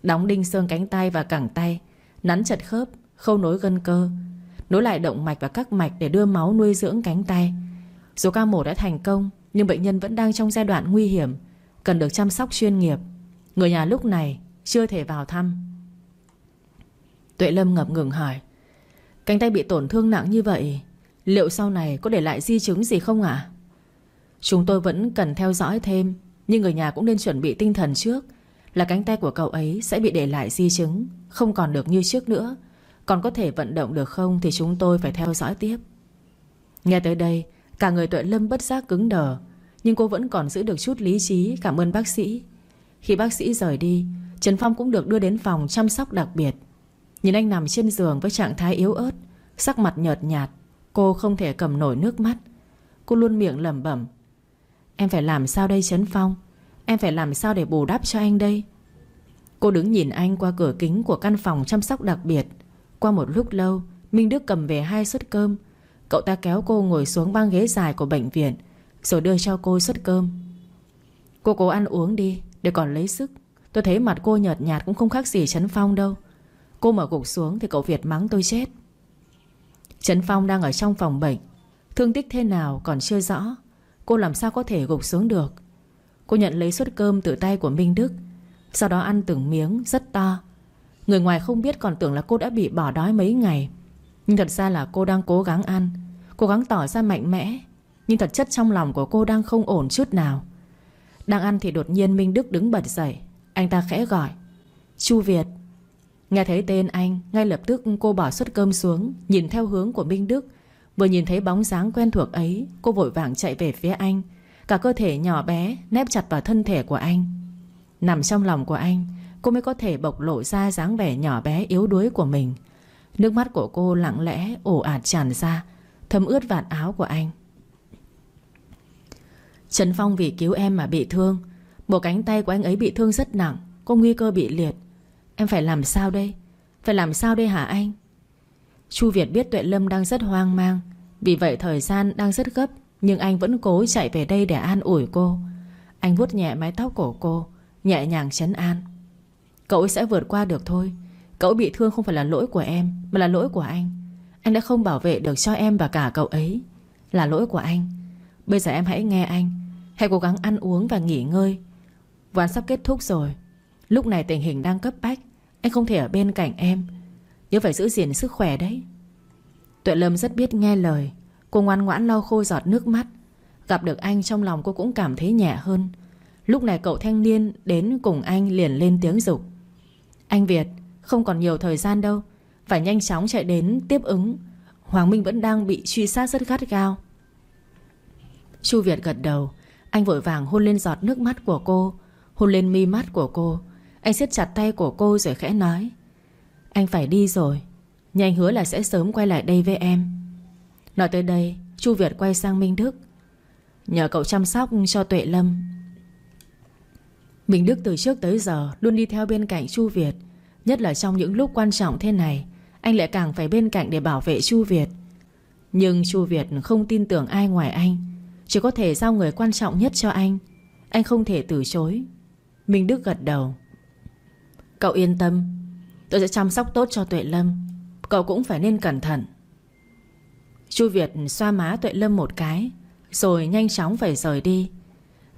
Đóng đinh xương cánh tay và cẳng tay, Nắn chật khớp, Khâu nối gân cơ, Nối lại động mạch và các mạch để đưa máu nuôi dưỡng cánh tay. Số ca mổ đã thành công, Nhưng bệnh nhân vẫn đang trong giai đoạn nguy hiểm. Cần được chăm sóc chuyên nghiệp. Người nhà lúc này chưa thể vào thăm. Tuệ Lâm ngập ngừng hỏi, Cánh tay bị tổn thương nặng như vậy, Liệu sau này có để lại di chứng gì không ạ? Chúng tôi vẫn cần theo dõi thêm, Nhưng người nhà cũng nên chuẩn bị tinh thần trước, Là cánh tay của cậu ấy sẽ bị để lại di chứng, Không còn được như trước nữa. Còn có thể vận động được không Thì chúng tôi phải theo dõi tiếp. Nghe tới đây, Cả người tuệ lâm bất giác cứng đờ nhưng cô vẫn còn giữ được chút lý trí. Cảm ơn bác sĩ. Khi bác sĩ rời đi, Trần Phong cũng được đưa đến phòng chăm sóc đặc biệt. Nhìn anh nằm trên giường với trạng thái yếu ớt, Sắc mặt nhợt nhạt, Cô không thể cầm nổi nước mắt. Cô luôn miệng lẩm bẩm, Em phải làm sao đây Trấn Phong? Em phải làm sao để bù đắp cho anh đây? Cô đứng nhìn anh qua cửa kính Của căn phòng chăm sóc đặc biệt. Qua một lúc lâu, Minh Đức cầm về hai suất cơm. Cậu ta kéo cô ngồi xuống băng ghế dài của bệnh viện. Rồi đưa cho cô suất cơm. Cô cố ăn uống đi, Để còn lấy sức. Tôi thấy mặt cô nhợt nhạt cũng không khác gì Trấn Phong đâu. Cô mở gục xuống thì cậu Việt mắng tôi chết. Trấn Phong đang ở trong phòng bệnh. Thương tích thế nào còn chưa rõ. Cô làm sao có thể gục xuống được? Cô nhận lấy suất cơm từ tay của Minh Đức. Sau đó ăn từng miếng, rất to. Người ngoài không biết còn tưởng là cô đã bị bỏ đói mấy ngày. Nhưng thật ra là cô đang cố gắng ăn. Cố gắng tỏ ra mạnh mẽ. Nhưng thật chất trong lòng của cô đang không ổn chút nào. Đang ăn thì đột nhiên Minh Đức đứng bật dậy. Anh ta khẽ gọi. Chu Việt. Nghe thấy tên anh, Ngay lập tức cô bỏ suất cơm xuống, Nhìn theo hướng của Minh Đức. Vừa nhìn thấy bóng dáng quen thuộc ấy, Cô vội vàng chạy về phía anh. Cả cơ thể nhỏ bé nép chặt vào thân thể của anh. Nằm trong lòng của anh, Cô mới có thể bộc lộ ra dáng vẻ nhỏ bé yếu đuối của mình. Nước mắt của cô lặng lẽ ổ ạt tràn ra, Thấm ướt vạt áo của anh. Trần Phong vì cứu em mà bị thương. Một cánh tay của anh ấy bị thương rất nặng, Có nguy cơ bị liệt. Em phải làm sao đây? Phải làm sao đây hả anh? Chu Việt biết Tuệ Lâm đang rất hoang mang, Vì vậy thời gian đang rất gấp, Nhưng anh vẫn cố chạy về đây để an ủi cô. Anh vuốt nhẹ mái tóc của cô, Nhẹ nhàng chấn an. Cậu ấy sẽ vượt qua được thôi. Cậu bị thương không phải là lỗi của em, Mà là lỗi của anh. Anh đã không bảo vệ được cho em và cả cậu ấy. Là lỗi của anh. Bây giờ em hãy nghe anh. Hãy cố gắng ăn uống và nghỉ ngơi. Ván sắp kết thúc rồi. Lúc này tình hình đang cấp bách. Anh không thể ở bên cạnh em. Nhớ phải giữ gìn sức khỏe đấy. Tuệ Lâm rất biết nghe lời. Cô ngoan ngoãn lau khô giọt nước mắt. Gặp được anh trong lòng cô cũng cảm thấy nhẹ hơn. Lúc này cậu thanh niên Đến cùng anh liền lên tiếng dục. Anh Việt, Không còn nhiều thời gian đâu. Phải nhanh chóng chạy đến tiếp ứng. Hoàng Minh vẫn đang bị truy sát rất gắt gao. Chu Việt gật đầu. Anh vội vàng hôn lên giọt nước mắt của cô, Hôn lên mi mắt của cô. Anh siết chặt tay của cô rồi khẽ nói, Anh phải đi rồi Nhưng anh hứa là sẽ sớm quay lại đây với em. Nói tới đây, Chu Việt quay sang Minh Đức. Nhờ cậu chăm sóc cho Tuệ Lâm. Minh Đức từ trước tới giờ Luôn đi theo bên cạnh Chu Việt, Nhất là trong những lúc quan trọng thế này, Anh lại càng phải bên cạnh để bảo vệ Chu Việt. Nhưng Chu Việt không tin tưởng ai ngoài anh. Chỉ có thể giao người quan trọng nhất cho anh. Anh không thể từ chối. Minh Đức gật đầu. Cậu yên tâm. Tôi sẽ chăm sóc tốt cho Tuệ Lâm. Cậu cũng phải nên cẩn thận. Chu Việt xoa má Tuệ Lâm một cái, Rồi nhanh chóng phải rời đi.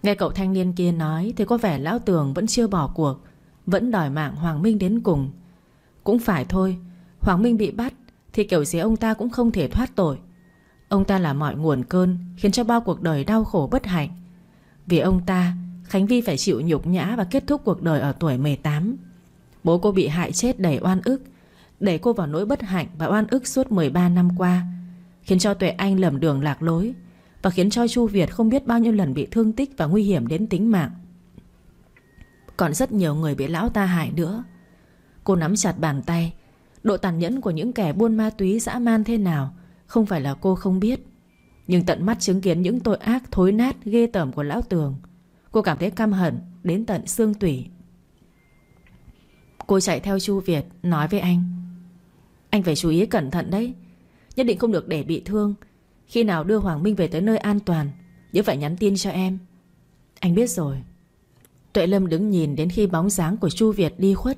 Nghe cậu thanh niên kia nói Thì có vẻ lão tường vẫn chưa bỏ cuộc, Vẫn đòi mạng Hoàng Minh đến cùng. Cũng phải thôi, Hoàng Minh bị bắt Thì kiểu gì ông ta cũng không thể thoát tội. Ông ta là mọi nguồn cơn, Khiến cho bao cuộc đời đau khổ bất hạnh. Vì ông ta, Khánh Vi phải chịu nhục nhã và kết thúc cuộc đời ở tuổi 18 Bố cô bị hại chết đầy oan ức Đẩy cô vào nỗi bất hạnh và oan ức suốt 13 năm qua, Khiến cho Tuệ Anh lầm đường lạc lối Và khiến cho Chu Việt không biết bao nhiêu lần bị thương tích và nguy hiểm đến tính mạng. Còn rất nhiều người bị lão ta hại nữa. Cô nắm chặt bàn tay, Độ tàn nhẫn của những kẻ buôn ma túy dã man thế nào không phải là cô không biết, Nhưng tận mắt chứng kiến những tội ác, thối nát, ghê tởm của lão tường. Cô cảm thấy căm hận, đến tận xương tủy. Cô chạy theo Chu Việt, Nói với anh. Anh phải chú ý cẩn thận đấy. Nhất định không được để bị thương. Khi nào đưa Hoàng Minh về tới nơi an toàn, Nhớ phải nhắn tin cho em. Anh biết rồi. Tuệ Lâm đứng nhìn đến khi bóng dáng của Chu Việt đi khuất,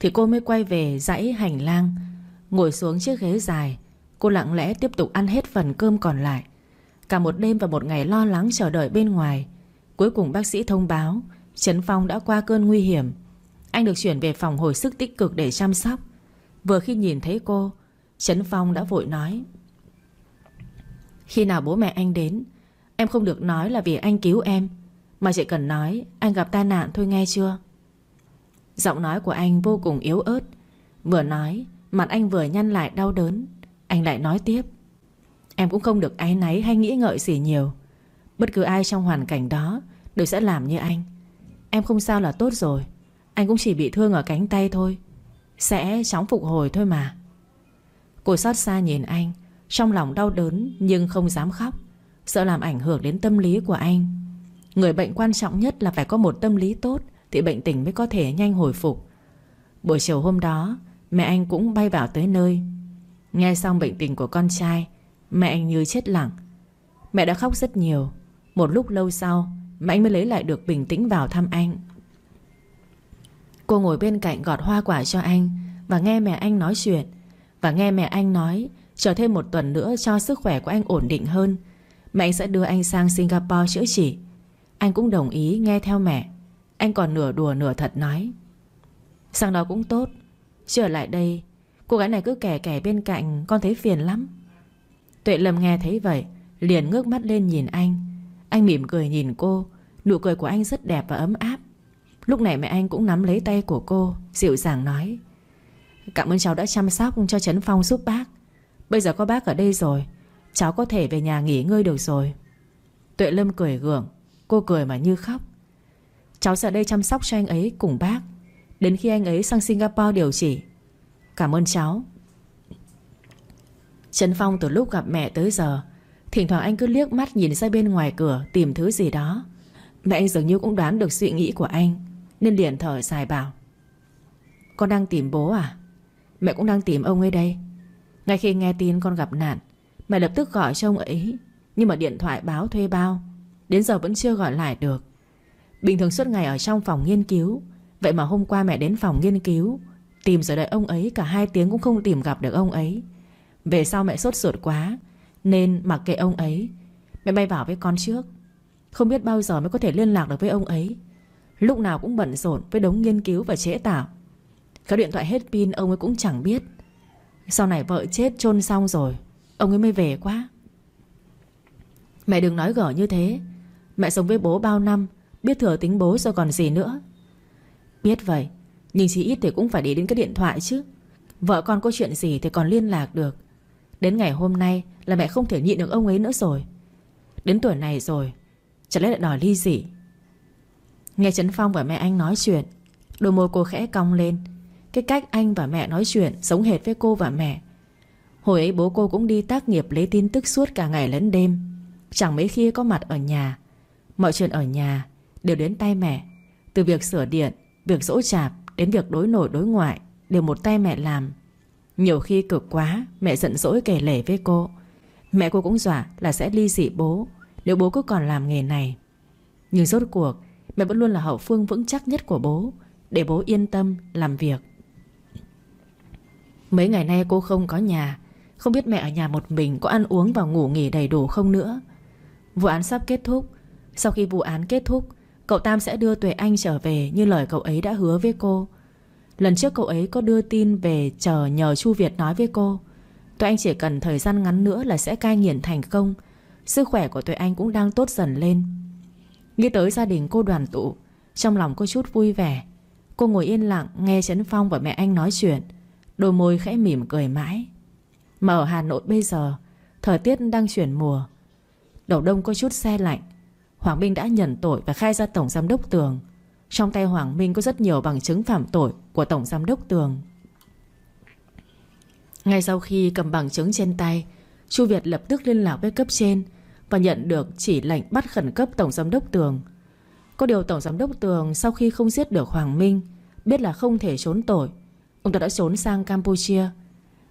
Thì cô mới quay về dãy hành lang, Ngồi xuống chiếc ghế dài Cô lặng lẽ tiếp tục ăn hết phần cơm còn lại. Cả một đêm và một ngày lo lắng chờ đợi bên ngoài. Cuối cùng bác sĩ thông báo, Trấn Phong đã qua cơn nguy hiểm. Anh được chuyển về phòng hồi sức tích cực để chăm sóc. Vừa khi nhìn thấy cô, Trấn Phong đã vội nói, Khi nào bố mẹ anh đến, Em không được nói là vì anh cứu em, Mà chỉ cần nói Anh gặp tai nạn thôi nghe chưa? Giọng nói của anh vô cùng yếu ớt. Vừa nói, Mặt anh vừa nhăn lại đau đớn. Anh lại nói tiếp. Em cũng không được áy náy hay nghĩ ngợi gì nhiều. Bất cứ ai trong hoàn cảnh đó Đều sẽ làm như anh. Em không sao là tốt rồi. Anh cũng chỉ bị thương ở cánh tay thôi. Sẽ chóng phục hồi thôi mà. Cô xót xa nhìn anh, Trong lòng đau đớn nhưng không dám khóc, Sợ làm ảnh hưởng đến tâm lý của anh. Người bệnh quan trọng nhất là phải có một tâm lý tốt Thì bệnh tình mới có thể nhanh hồi phục. Buổi chiều hôm đó, Mẹ anh cũng bay vào tới nơi. Nghe xong bệnh tình của con trai, Mẹ anh như chết lặng. Mẹ đã khóc rất nhiều. Một lúc lâu sau, Mẹ anh mới lấy lại được bình tĩnh vào thăm anh. Cô ngồi bên cạnh gọt hoa quả cho anh Và nghe mẹ anh nói chuyện. Và nghe mẹ anh nói, Chờ thêm một tuần nữa cho sức khỏe của anh ổn định hơn, Mẹ anh sẽ đưa anh sang Singapore chữa trị. Anh cũng đồng ý nghe theo mẹ. Anh còn nửa đùa nửa thật nói. Sang đó cũng tốt. Trở lại đây Cô gái này cứ kẻ kẻ bên cạnh, Con thấy phiền lắm. Tuệ Lâm nghe thấy vậy, Liền ngước mắt lên nhìn anh. Anh mỉm cười nhìn cô, Nụ cười của anh rất đẹp và ấm áp. Lúc này mẹ anh cũng nắm lấy tay của cô, Dịu dàng nói, Cảm ơn cháu đã chăm sóc cho Trấn Phong giúp bác. Bây giờ có bác ở đây rồi, Cháu có thể về nhà nghỉ ngơi được rồi. Tuệ Lâm cười gượng, Cô cười mà như khóc. Cháu sẽ đây chăm sóc cho anh ấy cùng bác. Đến khi anh ấy sang Singapore điều trị Cảm ơn cháu. Trần Phong từ lúc gặp mẹ tới giờ, Thỉnh thoảng anh cứ liếc mắt nhìn ra bên ngoài cửa Tìm thứ gì đó. Mẹ anh dường như cũng đoán được suy nghĩ của anh, Nên liền thở dài bảo, Con đang tìm bố à? Mẹ cũng đang tìm ông ấy đây. Ngay khi nghe tin con gặp nạn, Mẹ lập tức gọi cho ông ấy, Nhưng mà điện thoại báo thuê bao, Đến giờ vẫn chưa gọi lại được. Bình thường suốt ngày ở trong phòng nghiên cứu, Vậy mà hôm qua mẹ đến phòng nghiên cứu Tìm rồi đợi ông ấy Cả hai tiếng cũng không tìm gặp được ông ấy. Về sau mẹ sốt ruột quá, Nên mặc kệ ông ấy. Mẹ bay vào với con trước. Không biết bao giờ mới có thể liên lạc được với ông ấy. Lúc nào cũng bận rộn với đống nghiên cứu và chế tạo. Cái điện thoại hết pin, ông ấy cũng chẳng biết. Sau này vợ chết, chôn xong rồi, Ông ấy mới về quá. Mẹ đừng nói gở như thế. Mẹ sống với bố bao năm, Biết thừa tính bố rồi còn gì nữa. Biết vậy nhưng chỉ ít thì cũng phải đi đến cái điện thoại chứ. Vợ con có chuyện gì thì còn liên lạc được. Đến ngày hôm nay Là mẹ không thể nhịn được ông ấy nữa rồi. Đến tuổi này rồi, Chẳng lẽ lại đòi ly dị? Nghe Trấn Phong và mẹ anh nói chuyện, Đôi môi cô khẽ cong lên. Cái cách anh và mẹ nói chuyện sống hệt với cô và mẹ. Hồi ấy bố cô cũng đi tác nghiệp lấy tin tức suốt cả ngày lẫn đêm. Chẳng mấy khi có mặt ở nhà. Mọi chuyện ở nhà Đều đến tay mẹ. Từ việc sửa điện, Việc dỗ chạp Đến việc đối nội đối ngoại Đều một tay mẹ làm. Nhiều khi cực quá, Mẹ giận dỗi kể lể với cô. Mẹ cô cũng dọa là sẽ ly dị bố, Nếu bố cứ còn làm nghề này. Nhưng rốt cuộc, Mẹ vẫn luôn là hậu phương vững chắc nhất của bố, Để bố yên tâm làm việc. Mấy ngày nay cô không có nhà, Không biết mẹ ở nhà một mình Có ăn uống và ngủ nghỉ đầy đủ không nữa. Vụ án sắp kết thúc. Sau khi vụ án kết thúc Cậu Tam sẽ đưa Tuệ Anh trở về Như lời cậu ấy đã hứa với cô. Lần trước cậu ấy có đưa tin về Chờ nhờ Chu Việt nói với cô. Tuệ Anh chỉ cần thời gian ngắn nữa là sẽ cai nghiện thành công. Sức khỏe của Tuệ Anh cũng đang tốt dần lên. Nghĩ tới gia đình cô đoàn tụ, Trong lòng cô chút vui vẻ. Cô ngồi yên lặng, nghe Trấn Phong và mẹ anh nói chuyện. Đôi môi khẽ mỉm cười mãi. Mà ở Hà Nội bây giờ, Thời tiết đang chuyển mùa. Đầu đông có chút xe lạnh. Hoàng Minh đã nhận tội và khai ra Tổng Giám đốc Tường. Trong tay Hoàng Minh có rất nhiều bằng chứng phạm tội Của Tổng Giám đốc Tường. Ngay sau khi cầm bằng chứng trên tay, Chu Việt lập tức liên lạc với cấp trên Và nhận được chỉ lệnh bắt khẩn cấp Tổng Giám đốc Tường. Có điều Tổng Giám đốc Tường Sau khi không giết được Hoàng Minh, Biết là không thể trốn tội, Ông ta đã trốn sang Campuchia.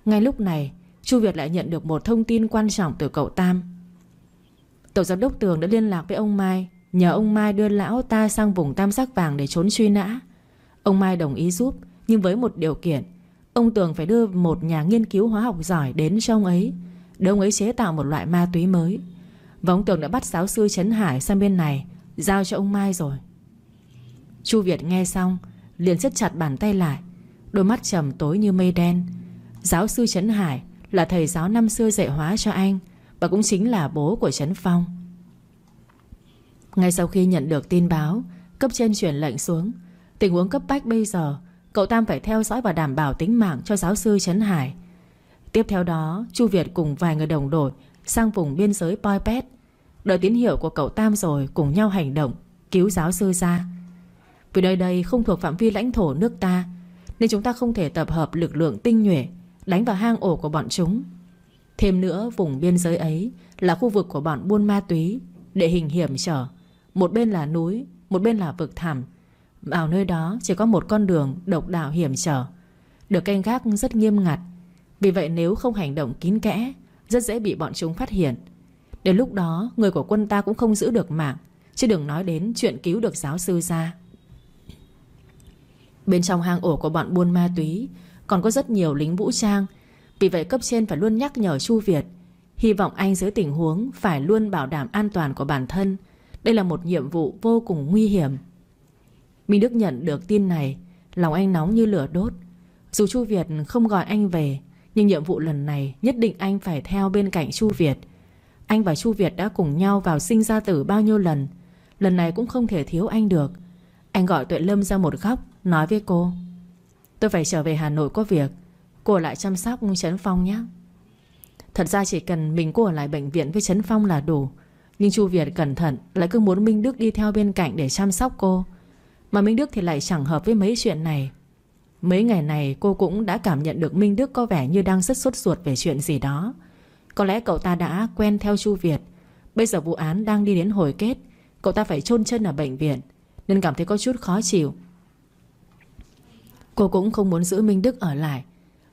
Ngay lúc này, Chu Việt lại nhận được một thông tin quan trọng từ cậu Tam. Tổng Giám đốc Tường đã liên lạc với ông Mai, Nhờ ông Mai đưa lão ta sang vùng tam sắc vàng để trốn truy nã. Ông Mai đồng ý giúp, Nhưng với một điều kiện, Ông Tường phải đưa một nhà nghiên cứu hóa học giỏi đến cho ông ấy, Để ông ấy chế tạo một loại ma túy mới. Và ông Tường đã bắt giáo sư Trấn Hải sang bên này, Giao cho ông Mai rồi. Chu Việt nghe xong, Liền siết chặt bàn tay lại, Đôi mắt trầm tối như mây đen. Giáo sư Trấn Hải là thầy giáo năm xưa dạy hóa cho anh. Và cũng chính là bố của Trấn Phong. Ngay sau khi nhận được tin báo, Cấp trên chuyển lệnh xuống, Tình huống cấp bách bây giờ, Cậu Tam phải theo dõi và đảm bảo tính mạng cho giáo sư Trấn Hải. Tiếp theo đó, Chu Việt cùng vài người đồng đội Sang vùng biên giới Poipet, Đợi tín hiệu của cậu Tam rồi Cùng nhau hành động, Cứu giáo sư ra. Vì nơi đây không thuộc phạm vi lãnh thổ nước ta, Nên chúng ta không thể tập hợp lực lượng tinh nhuệ, Đánh vào hang ổ của bọn chúng. Thêm nữa, vùng biên giới ấy Là khu vực của bọn buôn ma túy, Địa hình hiểm trở. Một bên là núi, Một bên là vực thẳm. Vào nơi đó chỉ có một con đường độc đạo hiểm trở, Được canh gác rất nghiêm ngặt. Vì vậy nếu không hành động kín kẽ, Rất dễ bị bọn chúng phát hiện. Đến lúc đó, người của quân ta cũng không giữ được mạng, Chứ đừng nói đến chuyện cứu được giáo sư ra. Bên trong hang ổ của bọn buôn ma túy Còn có rất nhiều lính vũ trang vì vậy cấp trên phải luôn nhắc nhở Chu Việt, Hy vọng anh dưới tình huống Phải luôn bảo đảm an toàn của bản thân. Đây là một nhiệm vụ vô cùng nguy hiểm. Minh Đức nhận được tin này, Lòng anh nóng như lửa đốt. Dù Chu Việt không gọi anh về, Nhưng nhiệm vụ lần này nhất định anh phải theo bên cạnh Chu Việt. Anh và Chu Việt đã cùng nhau vào sinh ra tử bao nhiêu lần Lần này cũng không thể thiếu anh được. Anh gọi Tuệ Lâm ra một góc, Nói với cô, Tôi phải trở về Hà Nội có việc. Cô lại chăm sóc Trấn Phong nhé. Thật ra chỉ cần mình cô ở lại bệnh viện với Trấn Phong là đủ. Nhưng Chu Việt cẩn thận, Lại cứ muốn Minh Đức đi theo bên cạnh để chăm sóc cô. Mà Minh Đức thì lại chẳng hợp với mấy chuyện này. Mấy ngày này cô cũng đã cảm nhận được Minh Đức có vẻ như đang rất sốt ruột về chuyện gì đó. Có lẽ cậu ta đã quen theo Chu Việt. Bây giờ vụ án đang đi đến hồi kết. Cậu ta phải chôn chân ở bệnh viện, Nên cảm thấy có chút khó chịu. Cô cũng không muốn giữ Minh Đức ở lại.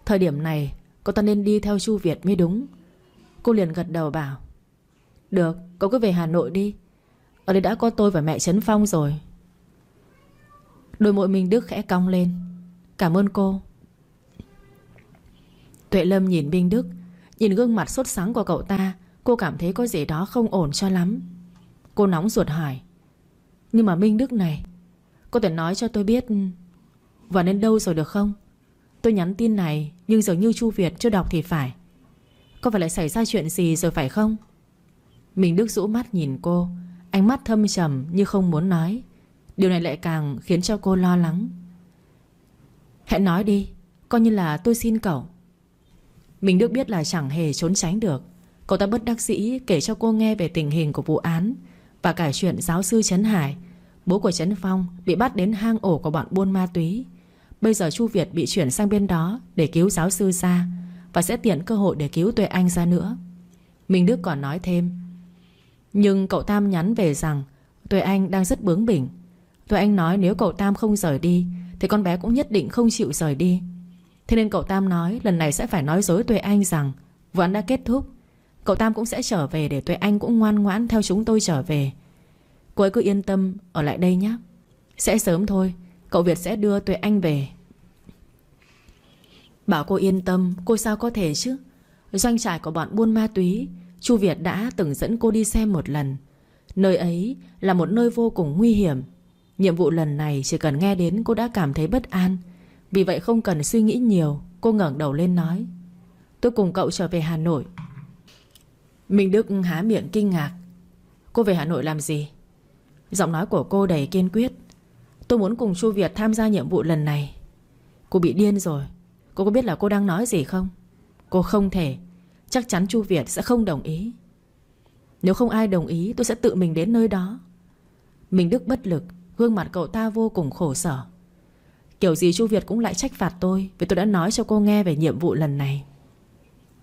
Thời điểm này Cậu ta nên đi theo Chu Việt mới đúng. Cô liền gật đầu bảo Được, cậu cứ về Hà Nội đi. Ở đây đã có tôi và mẹ Trấn Phong rồi. Đôi môi Minh Đức khẽ cong lên. Cảm ơn cô. Tuệ Lâm nhìn Minh Đức Nhìn gương mặt sốt sáng của cậu ta Cô cảm thấy có gì đó không ổn cho lắm. Cô nóng ruột hỏi Nhưng mà Minh Đức này Có thể nói cho tôi biết Và đến đâu rồi được không? Tôi nhắn tin này nhưng dường như Chu Việt chưa đọc thì phải. Có phải lại xảy ra chuyện gì rồi phải không? Mình Đức rũ mắt nhìn cô, Ánh mắt thâm trầm như không muốn nói. Điều này lại càng khiến cho cô lo lắng. Hãy nói đi, Coi như là tôi xin cậu. Mình Đức biết là chẳng hề trốn tránh được. Cậu ta bất đắc dĩ kể cho cô nghe về tình hình của vụ án Và cả chuyện giáo sư Trấn Hải. Bố của Trấn Phong bị bắt đến hang ổ của bọn buôn ma túy. Bây giờ Chu Việt bị chuyển sang bên đó Để cứu giáo sư ra Và sẽ tiện cơ hội để cứu Tuệ Anh ra nữa. Minh Đức còn nói thêm, Nhưng cậu Tam nhắn về rằng Tuệ Anh đang rất bướng bỉnh. Tuệ Anh nói nếu cậu Tam không rời đi Thì con bé cũng nhất định không chịu rời đi. Thế nên cậu Tam nói lần này sẽ phải nói dối Tuệ Anh rằng Vụ án đã kết thúc. Cậu Tam cũng sẽ trở về để Tuệ Anh cũng ngoan ngoãn theo chúng tôi trở về. Cô ấy cứ yên tâm ở lại đây nhé. Sẽ sớm thôi. Cậu Việt sẽ đưa Tuệ Anh về. Bảo cô yên tâm, Cô sao có thể chứ? Doanh trại của bọn buôn ma túy, Chu Việt đã từng dẫn cô đi xem một lần. Nơi ấy là một nơi vô cùng nguy hiểm. Nhiệm vụ lần này chỉ cần nghe đến cô đã cảm thấy bất an. Vì vậy không cần suy nghĩ nhiều, Cô ngẩng đầu lên nói. Tôi cùng cậu trở về Hà Nội. Minh Đức há miệng kinh ngạc. Cô về Hà Nội làm gì? Giọng nói của cô đầy kiên quyết. Tôi muốn cùng Chu Việt tham gia nhiệm vụ lần này. Cô bị điên rồi. Cô có biết là cô đang nói gì không? Cô không thể. Chắc chắn Chu Việt sẽ không đồng ý. Nếu không ai đồng ý, tôi sẽ tự mình đến nơi đó. Mình Đức bất lực, Gương mặt cậu ta vô cùng khổ sở. Kiểu gì Chu Việt cũng lại trách phạt tôi Vì tôi đã nói cho cô nghe về nhiệm vụ lần này.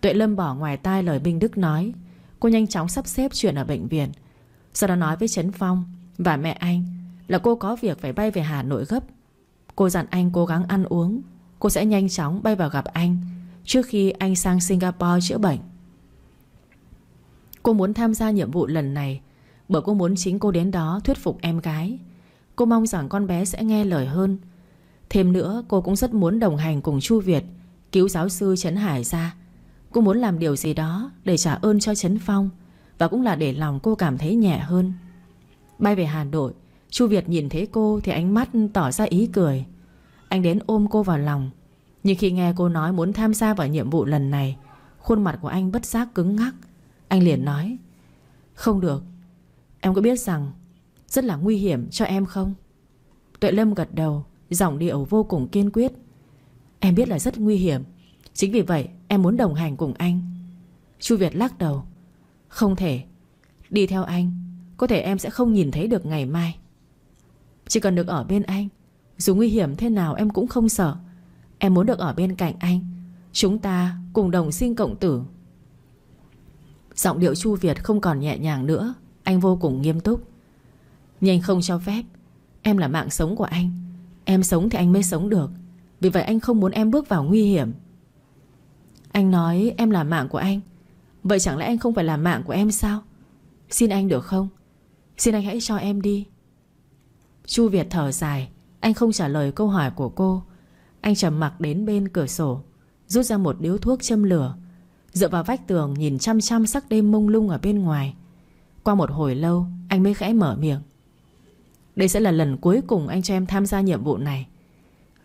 Tuệ Lâm bỏ ngoài tai lời Minh Đức nói. Cô nhanh chóng sắp xếp chuyện ở bệnh viện. Sau đó nói với Trấn Phong, Và mẹ anh là cô có việc phải bay về Hà Nội gấp. Cô dặn anh cố gắng ăn uống. Cô sẽ nhanh chóng bay vào gặp anh Trước khi anh sang Singapore chữa bệnh. Cô muốn tham gia nhiệm vụ lần này Bởi cô muốn chính cô đến đó thuyết phục em gái. Cô mong rằng con bé sẽ nghe lời hơn. Thêm nữa, cô cũng rất muốn đồng hành cùng Chu Việt, Cứu giáo sư Trấn Hải ra. Cô muốn làm điều gì đó Để trả ơn cho Trấn Phong Và cũng là để lòng cô cảm thấy nhẹ hơn. Bay về Hà Nội Chu Việt nhìn thấy cô thì ánh mắt tỏ ra ý cười. Anh đến ôm cô vào lòng. Nhưng khi nghe cô nói muốn tham gia vào nhiệm vụ lần này, Khuôn mặt của anh bất giác cứng ngắc. Anh liền nói, Không được. Em có biết rằng Rất là nguy hiểm cho em không? Tuệ Lâm gật đầu, Giọng điệu vô cùng kiên quyết. Em biết là rất nguy hiểm. Chính vì vậy, em muốn đồng hành cùng anh. Chu Việt lắc đầu, Không thể. Đi theo anh. Có thể em sẽ không nhìn thấy được ngày mai. Chỉ cần được ở bên anh, Dù nguy hiểm thế nào em cũng không sợ. Em muốn được ở bên cạnh anh. Chúng ta cùng đồng sinh cộng tử. Giọng điệu Chu Việt không còn nhẹ nhàng nữa. Anh vô cùng nghiêm túc. Nhưng anh không cho phép. Em là mạng sống của anh. Em sống thì anh mới sống được. Vì vậy anh không muốn em bước vào nguy hiểm. Anh nói em là mạng của anh. Vậy chẳng lẽ anh không phải là mạng của em sao? Xin anh được không? Xin anh hãy cho em đi. Chu Việt thở dài. Anh không trả lời câu hỏi của cô. Anh trầm mặc đến bên cửa sổ, Rút ra một điếu thuốc châm lửa. Dựa vào vách tường nhìn chăm chăm sắc đêm mông lung ở bên ngoài. Qua một hồi lâu, Anh mới khẽ mở miệng. Đây sẽ là lần cuối cùng anh cho em tham gia nhiệm vụ này.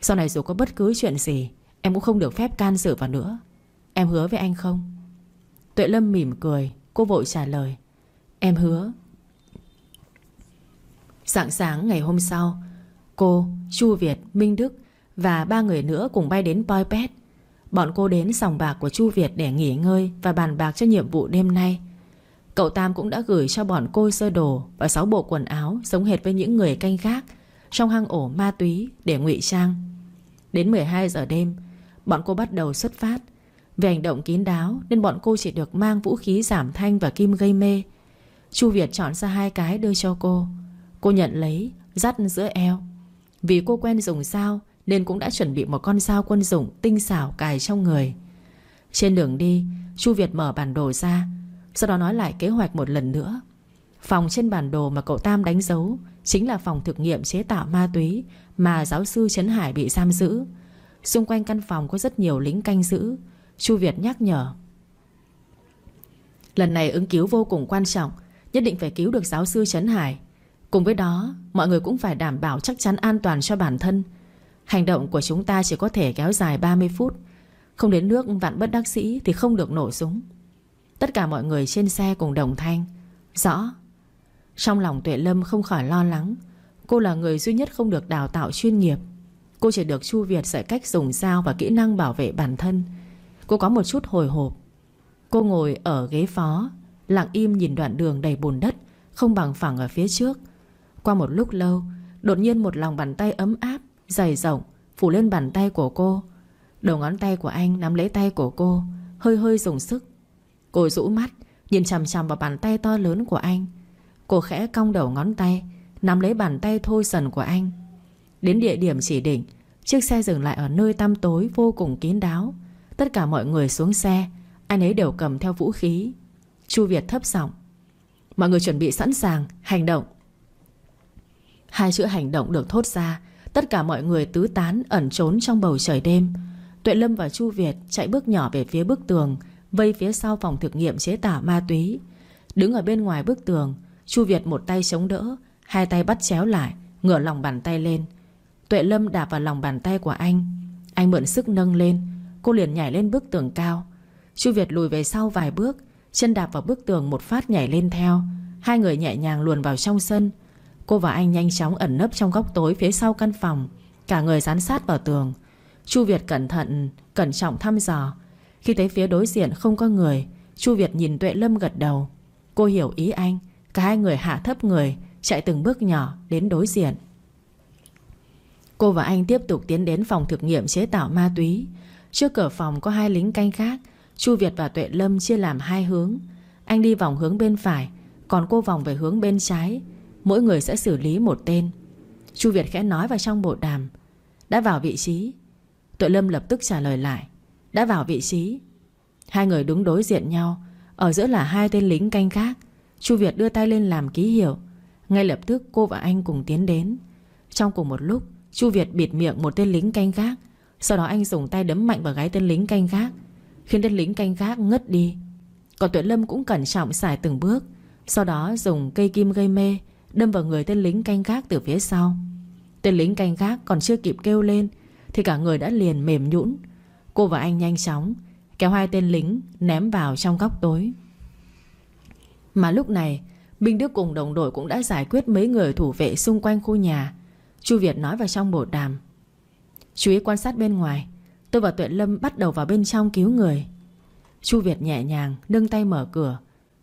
Sau này dù có bất cứ chuyện gì, Em cũng không được phép can dự vào nữa. Em hứa với anh không? Tuệ Lâm mỉm cười, Cô vội trả lời. Em hứa. Sáng sáng ngày hôm sau Cô, Chu Việt, Minh Đức Và ba người nữa cùng bay đến Poipet Bọn cô đến sòng bạc của Chu Việt Để nghỉ ngơi và bàn bạc cho nhiệm vụ đêm nay. Cậu Tam cũng đã gửi cho bọn cô sơ đồ Và sáu bộ quần áo Giống hệt với những người canh gác Trong hang ổ ma túy để ngụy trang. Đến 12 giờ đêm Bọn cô bắt đầu xuất phát. Về hành động kín đáo Nên bọn cô chỉ được mang vũ khí giảm thanh và kim gây mê. Chu Việt chọn ra hai cái đưa cho cô. Cô nhận lấy, Dắt giữa eo. Vì cô quen dùng dao, Nên cũng đã chuẩn bị một con dao quân dụng Tinh xảo cài trong người. Trên đường đi, Chu Việt mở bản đồ ra, sau đó nói lại kế hoạch một lần nữa. Phòng trên bản đồ mà cậu Tam đánh dấu Chính là phòng thực nghiệm chế tạo ma túy Mà giáo sư Trấn Hải bị giam giữ. Xung quanh căn phòng có rất nhiều lính canh giữ. Chu Việt nhắc nhở. Lần này ứng cứu vô cùng quan trọng, Nhất định phải cứu được giáo sư Trấn Hải. Cùng với đó, Mọi người cũng phải đảm bảo chắc chắn an toàn cho bản thân. Hành động của chúng ta chỉ có thể kéo dài 30 phút. Không đến nước vạn bất đắc sĩ Thì không được nổ súng. Tất cả mọi người trên xe cùng đồng thanh. Rõ. Trong lòng Tuệ Lâm không khỏi lo lắng. Cô là người duy nhất không được đào tạo chuyên nghiệp. Cô chỉ được Chu Việt dạy cách dùng dao và kỹ năng bảo vệ bản thân. Cô có một chút hồi hộp. Cô ngồi ở ghế phó, Lặng im nhìn đoạn đường đầy bùn đất, Không bằng phẳng ở phía trước. Qua một lúc lâu Đột nhiên một lòng bàn tay ấm áp Dày rộng Phủ lên bàn tay của cô. Đầu ngón tay của anh nắm lấy tay của cô Hơi hơi dùng sức. Cô rũ mắt Nhìn chằm chằm vào bàn tay to lớn của anh. Cô khẽ cong đầu ngón tay Nắm lấy bàn tay thôi sần của anh. Đến địa điểm chỉ định Chiếc xe dừng lại ở nơi tăm tối vô cùng kín đáo. Tất cả mọi người xuống xe Anh ấy đều cầm theo vũ khí. Chu Việt thấp giọng Mọi người chuẩn bị sẵn sàng, hành động. Hai chữ hành động được thốt ra, Tất cả mọi người tứ tán ẩn trốn trong bầu trời đêm. Tuệ Lâm và Chu Việt chạy bước nhỏ về phía bức tường, Vây phía sau phòng thực nghiệm chế tạo ma túy. Đứng ở bên ngoài bức tường, Chu Việt một tay chống đỡ, Hai tay bắt chéo lại, Ngửa lòng bàn tay lên. Tuệ Lâm đạp vào lòng bàn tay của anh. Anh mượn sức nâng lên, Cô liền nhảy lên bức tường cao. Chu Việt lùi về sau vài bước, Chân đạp vào bức tường một phát nhảy lên theo. Hai người nhẹ nhàng luồn vào trong sân Cô và anh nhanh chóng ẩn nấp trong góc tối Phía sau căn phòng. Cả người dán sát vào tường. Chu Việt cẩn thận, cẩn trọng thăm dò. Khi thấy phía đối diện không có người Chu Việt nhìn Tuệ Lâm gật đầu. Cô hiểu ý anh. Cả hai người hạ thấp người Chạy từng bước nhỏ đến đối diện. Cô và anh tiếp tục tiến đến phòng thực nghiệm chế tạo ma túy. Trước cửa phòng có hai lính canh khác Chu Việt và Tuệ Lâm chia làm hai hướng. Anh đi vòng hướng bên phải Còn cô vòng về hướng bên trái. Mỗi người sẽ xử lý một tên. Chu Việt khẽ nói vào trong bộ đàm. Đã vào vị trí. Tuệ Lâm lập tức trả lời lại. Đã vào vị trí. Hai người đứng đối diện nhau. Ở giữa là hai tên lính canh khác. Chu Việt đưa tay lên làm ký hiệu. Ngay lập tức cô và anh cùng tiến đến. Trong cùng một lúc Chu Việt bịt miệng một tên lính canh khác. Sau đó anh dùng tay đấm mạnh vào gáy tên lính canh khác, Khiến tên lính canh khác ngất đi. Còn Tuệ Lâm cũng cẩn trọng xài từng bước Sau đó dùng cây kim gây mê Đâm vào người tên lính canh gác từ phía sau. Tên lính canh gác còn chưa kịp kêu lên, Thì cả người đã liền mềm nhũn. Cô và anh nhanh chóng Kéo hai tên lính ném vào trong góc tối. Mà lúc này, Binh Đức cùng đồng đội cũng đã giải quyết mấy người thủ vệ xung quanh khu nhà. Chu Việt nói vào trong bộ đàm. Chú ý quan sát bên ngoài, Tôi và Tuệ Lâm bắt đầu vào bên trong cứu người. Chu Việt nhẹ nhàng Nâng tay mở cửa.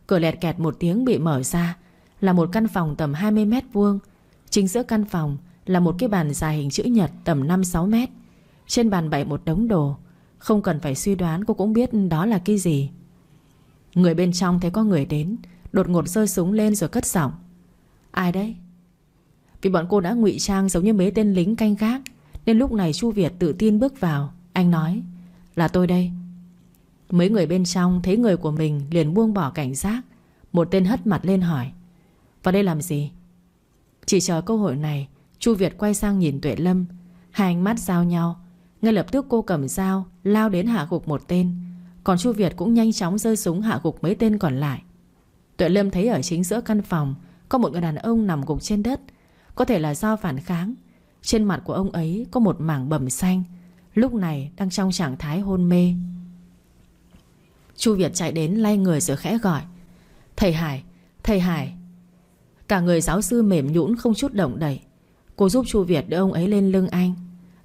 Cửa lẹt kẹt một tiếng bị mở ra là một căn phòng tầm 20 mét vuông. Chính giữa căn phòng Là một cái bàn dài hình chữ nhật tầm 5-6 mét. Trên bàn bày một đống đồ. Không cần phải suy đoán, cô cũng biết đó là cái gì. Người bên trong thấy có người đến, Đột ngột rơi súng lên rồi cất giọng. Ai đấy? Vì bọn cô đã ngụy trang giống như mấy tên lính canh gác, Nên lúc này Chu Việt tự tin bước vào. Anh nói, Là tôi đây. Mấy người bên trong thấy người của mình liền buông bỏ cảnh giác. Một tên hất mặt lên hỏi vào đây làm gì? Chỉ chờ cơ hội này, Chu Việt quay sang nhìn Tuệ Lâm. Hai ánh mắt giao nhau. Ngay lập tức cô cầm dao, Lao đến hạ gục một tên. Còn Chu Việt cũng nhanh chóng rơi súng hạ gục mấy tên còn lại. Tuệ Lâm thấy ở chính giữa căn phòng, Có một người đàn ông nằm gục trên đất. Có thể là do phản kháng. Trên mặt của ông ấy có một mảng bầm xanh. Lúc này đang trong trạng thái hôn mê. Chu Việt chạy đến lay người rồi khẽ gọi. Thầy Hải Thầy Hải Cả người giáo sư mềm nhũn không chút động đậy. Cô giúp Chu Việt đưa ông ấy lên lưng anh.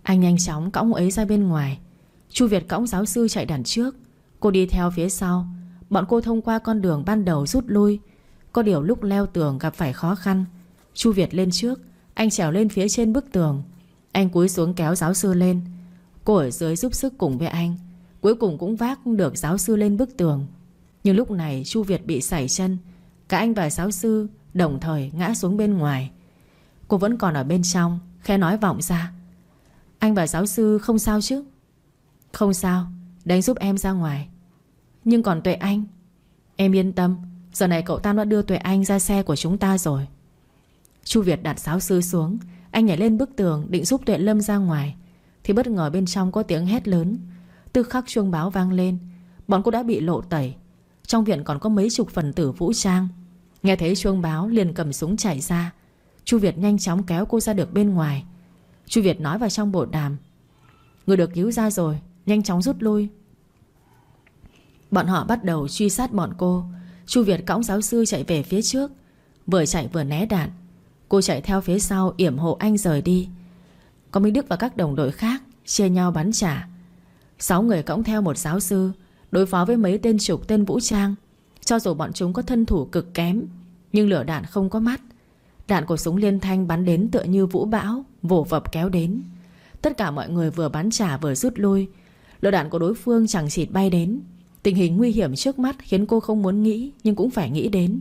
Anh nhanh chóng cõng ông ấy ra bên ngoài. Chu Việt cõng giáo sư chạy đằng trước. Cô đi theo phía sau. Bọn cô thông qua con đường ban đầu rút lui. Có điều lúc leo tường gặp phải khó khăn. Chu Việt lên trước. Anh trèo lên phía trên bức tường. Anh cúi xuống kéo giáo sư lên. Cô ở dưới giúp sức cùng với anh. Cuối cùng cũng vác được giáo sư lên bức tường. Nhưng lúc này Chu Việt bị sảy chân. Cả anh và giáo sư đồng thời ngã xuống bên ngoài. Cô vẫn còn ở bên trong, Khe nói vọng ra. Anh và giáo sư không sao chứ? Không sao, Đánh giúp em ra ngoài. Nhưng còn Tuệ Anh, Em yên tâm, Giờ này cậu ta đã đưa Tuệ Anh ra xe của chúng ta rồi. Chu Việt đặt giáo sư xuống, Anh nhảy lên bức tường định giúp Tuệ Lâm ra ngoài. Thì bất ngờ bên trong có tiếng hét lớn. Tư khắc chuông báo vang lên, Bọn cô đã bị lộ tẩy. Trong viện còn có mấy chục phần tử vũ trang. Nghe thấy chuông báo liền cầm súng chạy ra. Chu Việt nhanh chóng kéo cô ra được bên ngoài. Chu Việt nói vào trong bộ đàm. Người được cứu ra rồi, Nhanh chóng rút lui. Bọn họ bắt đầu truy sát bọn cô. Chu Việt cõng giáo sư chạy về phía trước. Vừa chạy vừa né đạn. Cô chạy theo phía sau yểm hộ anh rời đi. Có Minh Đức và các đồng đội khác Chia nhau bắn trả. Sáu người cõng theo một giáo sư, Đối phó với mấy tên trục tên vũ trang. Cho dù bọn chúng có thân thủ cực kém, Nhưng lửa đạn không có mắt. Đạn của súng liên thanh bắn đến tựa như vũ bão Vổ vập kéo đến. Tất cả mọi người vừa bắn trả vừa rút lui. Lửa đạn của đối phương chẳng chịt bay đến. Tình hình nguy hiểm trước mắt Khiến cô không muốn nghĩ, Nhưng cũng phải nghĩ đến.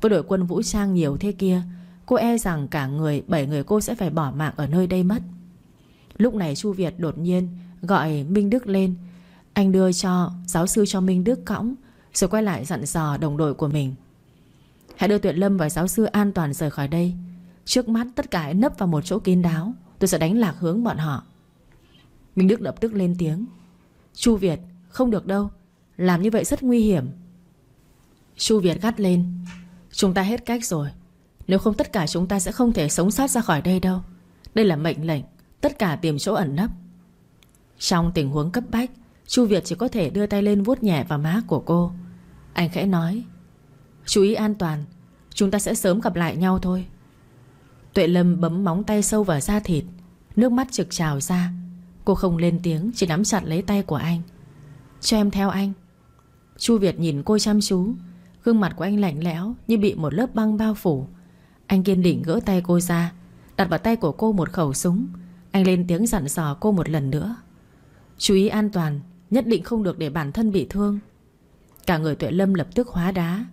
Với đội quân vũ trang nhiều thế kia, Cô e rằng cả người, Bảy người cô sẽ phải bỏ mạng ở nơi đây mất. Lúc này Chu Việt đột nhiên Gọi Minh Đức lên. Anh đưa cho, giáo sư cho Minh Đức cõng. Rồi quay lại dặn dò đồng đội của mình. Hãy đưa Tuyệt Lâm và giáo sư an toàn rời khỏi đây. Trước mắt tất cả hãy nấp vào một chỗ kín đáo. Tôi sẽ đánh lạc hướng bọn họ. Minh Đức lập tức lên tiếng. Chu Việt, không được đâu. Làm như vậy rất nguy hiểm. Chu Việt gắt lên. Chúng ta hết cách rồi. Nếu không tất cả chúng ta sẽ không thể sống sót ra khỏi đây đâu. Đây là mệnh lệnh. Tất cả tìm chỗ ẩn nấp. Trong tình huống cấp bách, Chu Việt chỉ có thể đưa tay lên vuốt nhẹ vào má của cô. Anh khẽ nói, Chú ý an toàn, Chúng ta sẽ sớm gặp lại nhau thôi. Tuệ Lâm bấm móng tay sâu vào da thịt, Nước mắt trực trào ra. Cô không lên tiếng, Chỉ nắm chặt lấy tay của anh. Cho em theo anh. Chu Việt nhìn cô chăm chú, Gương mặt của anh lạnh lẽo Như bị một lớp băng bao phủ. Anh kiên định gỡ tay cô ra, Đặt vào tay của cô một khẩu súng. Anh lên tiếng dặn dò cô một lần nữa. Chú ý an toàn, Nhất định không được để bản thân bị thương. Cả người Tuệ Lâm lập tức hóa đá.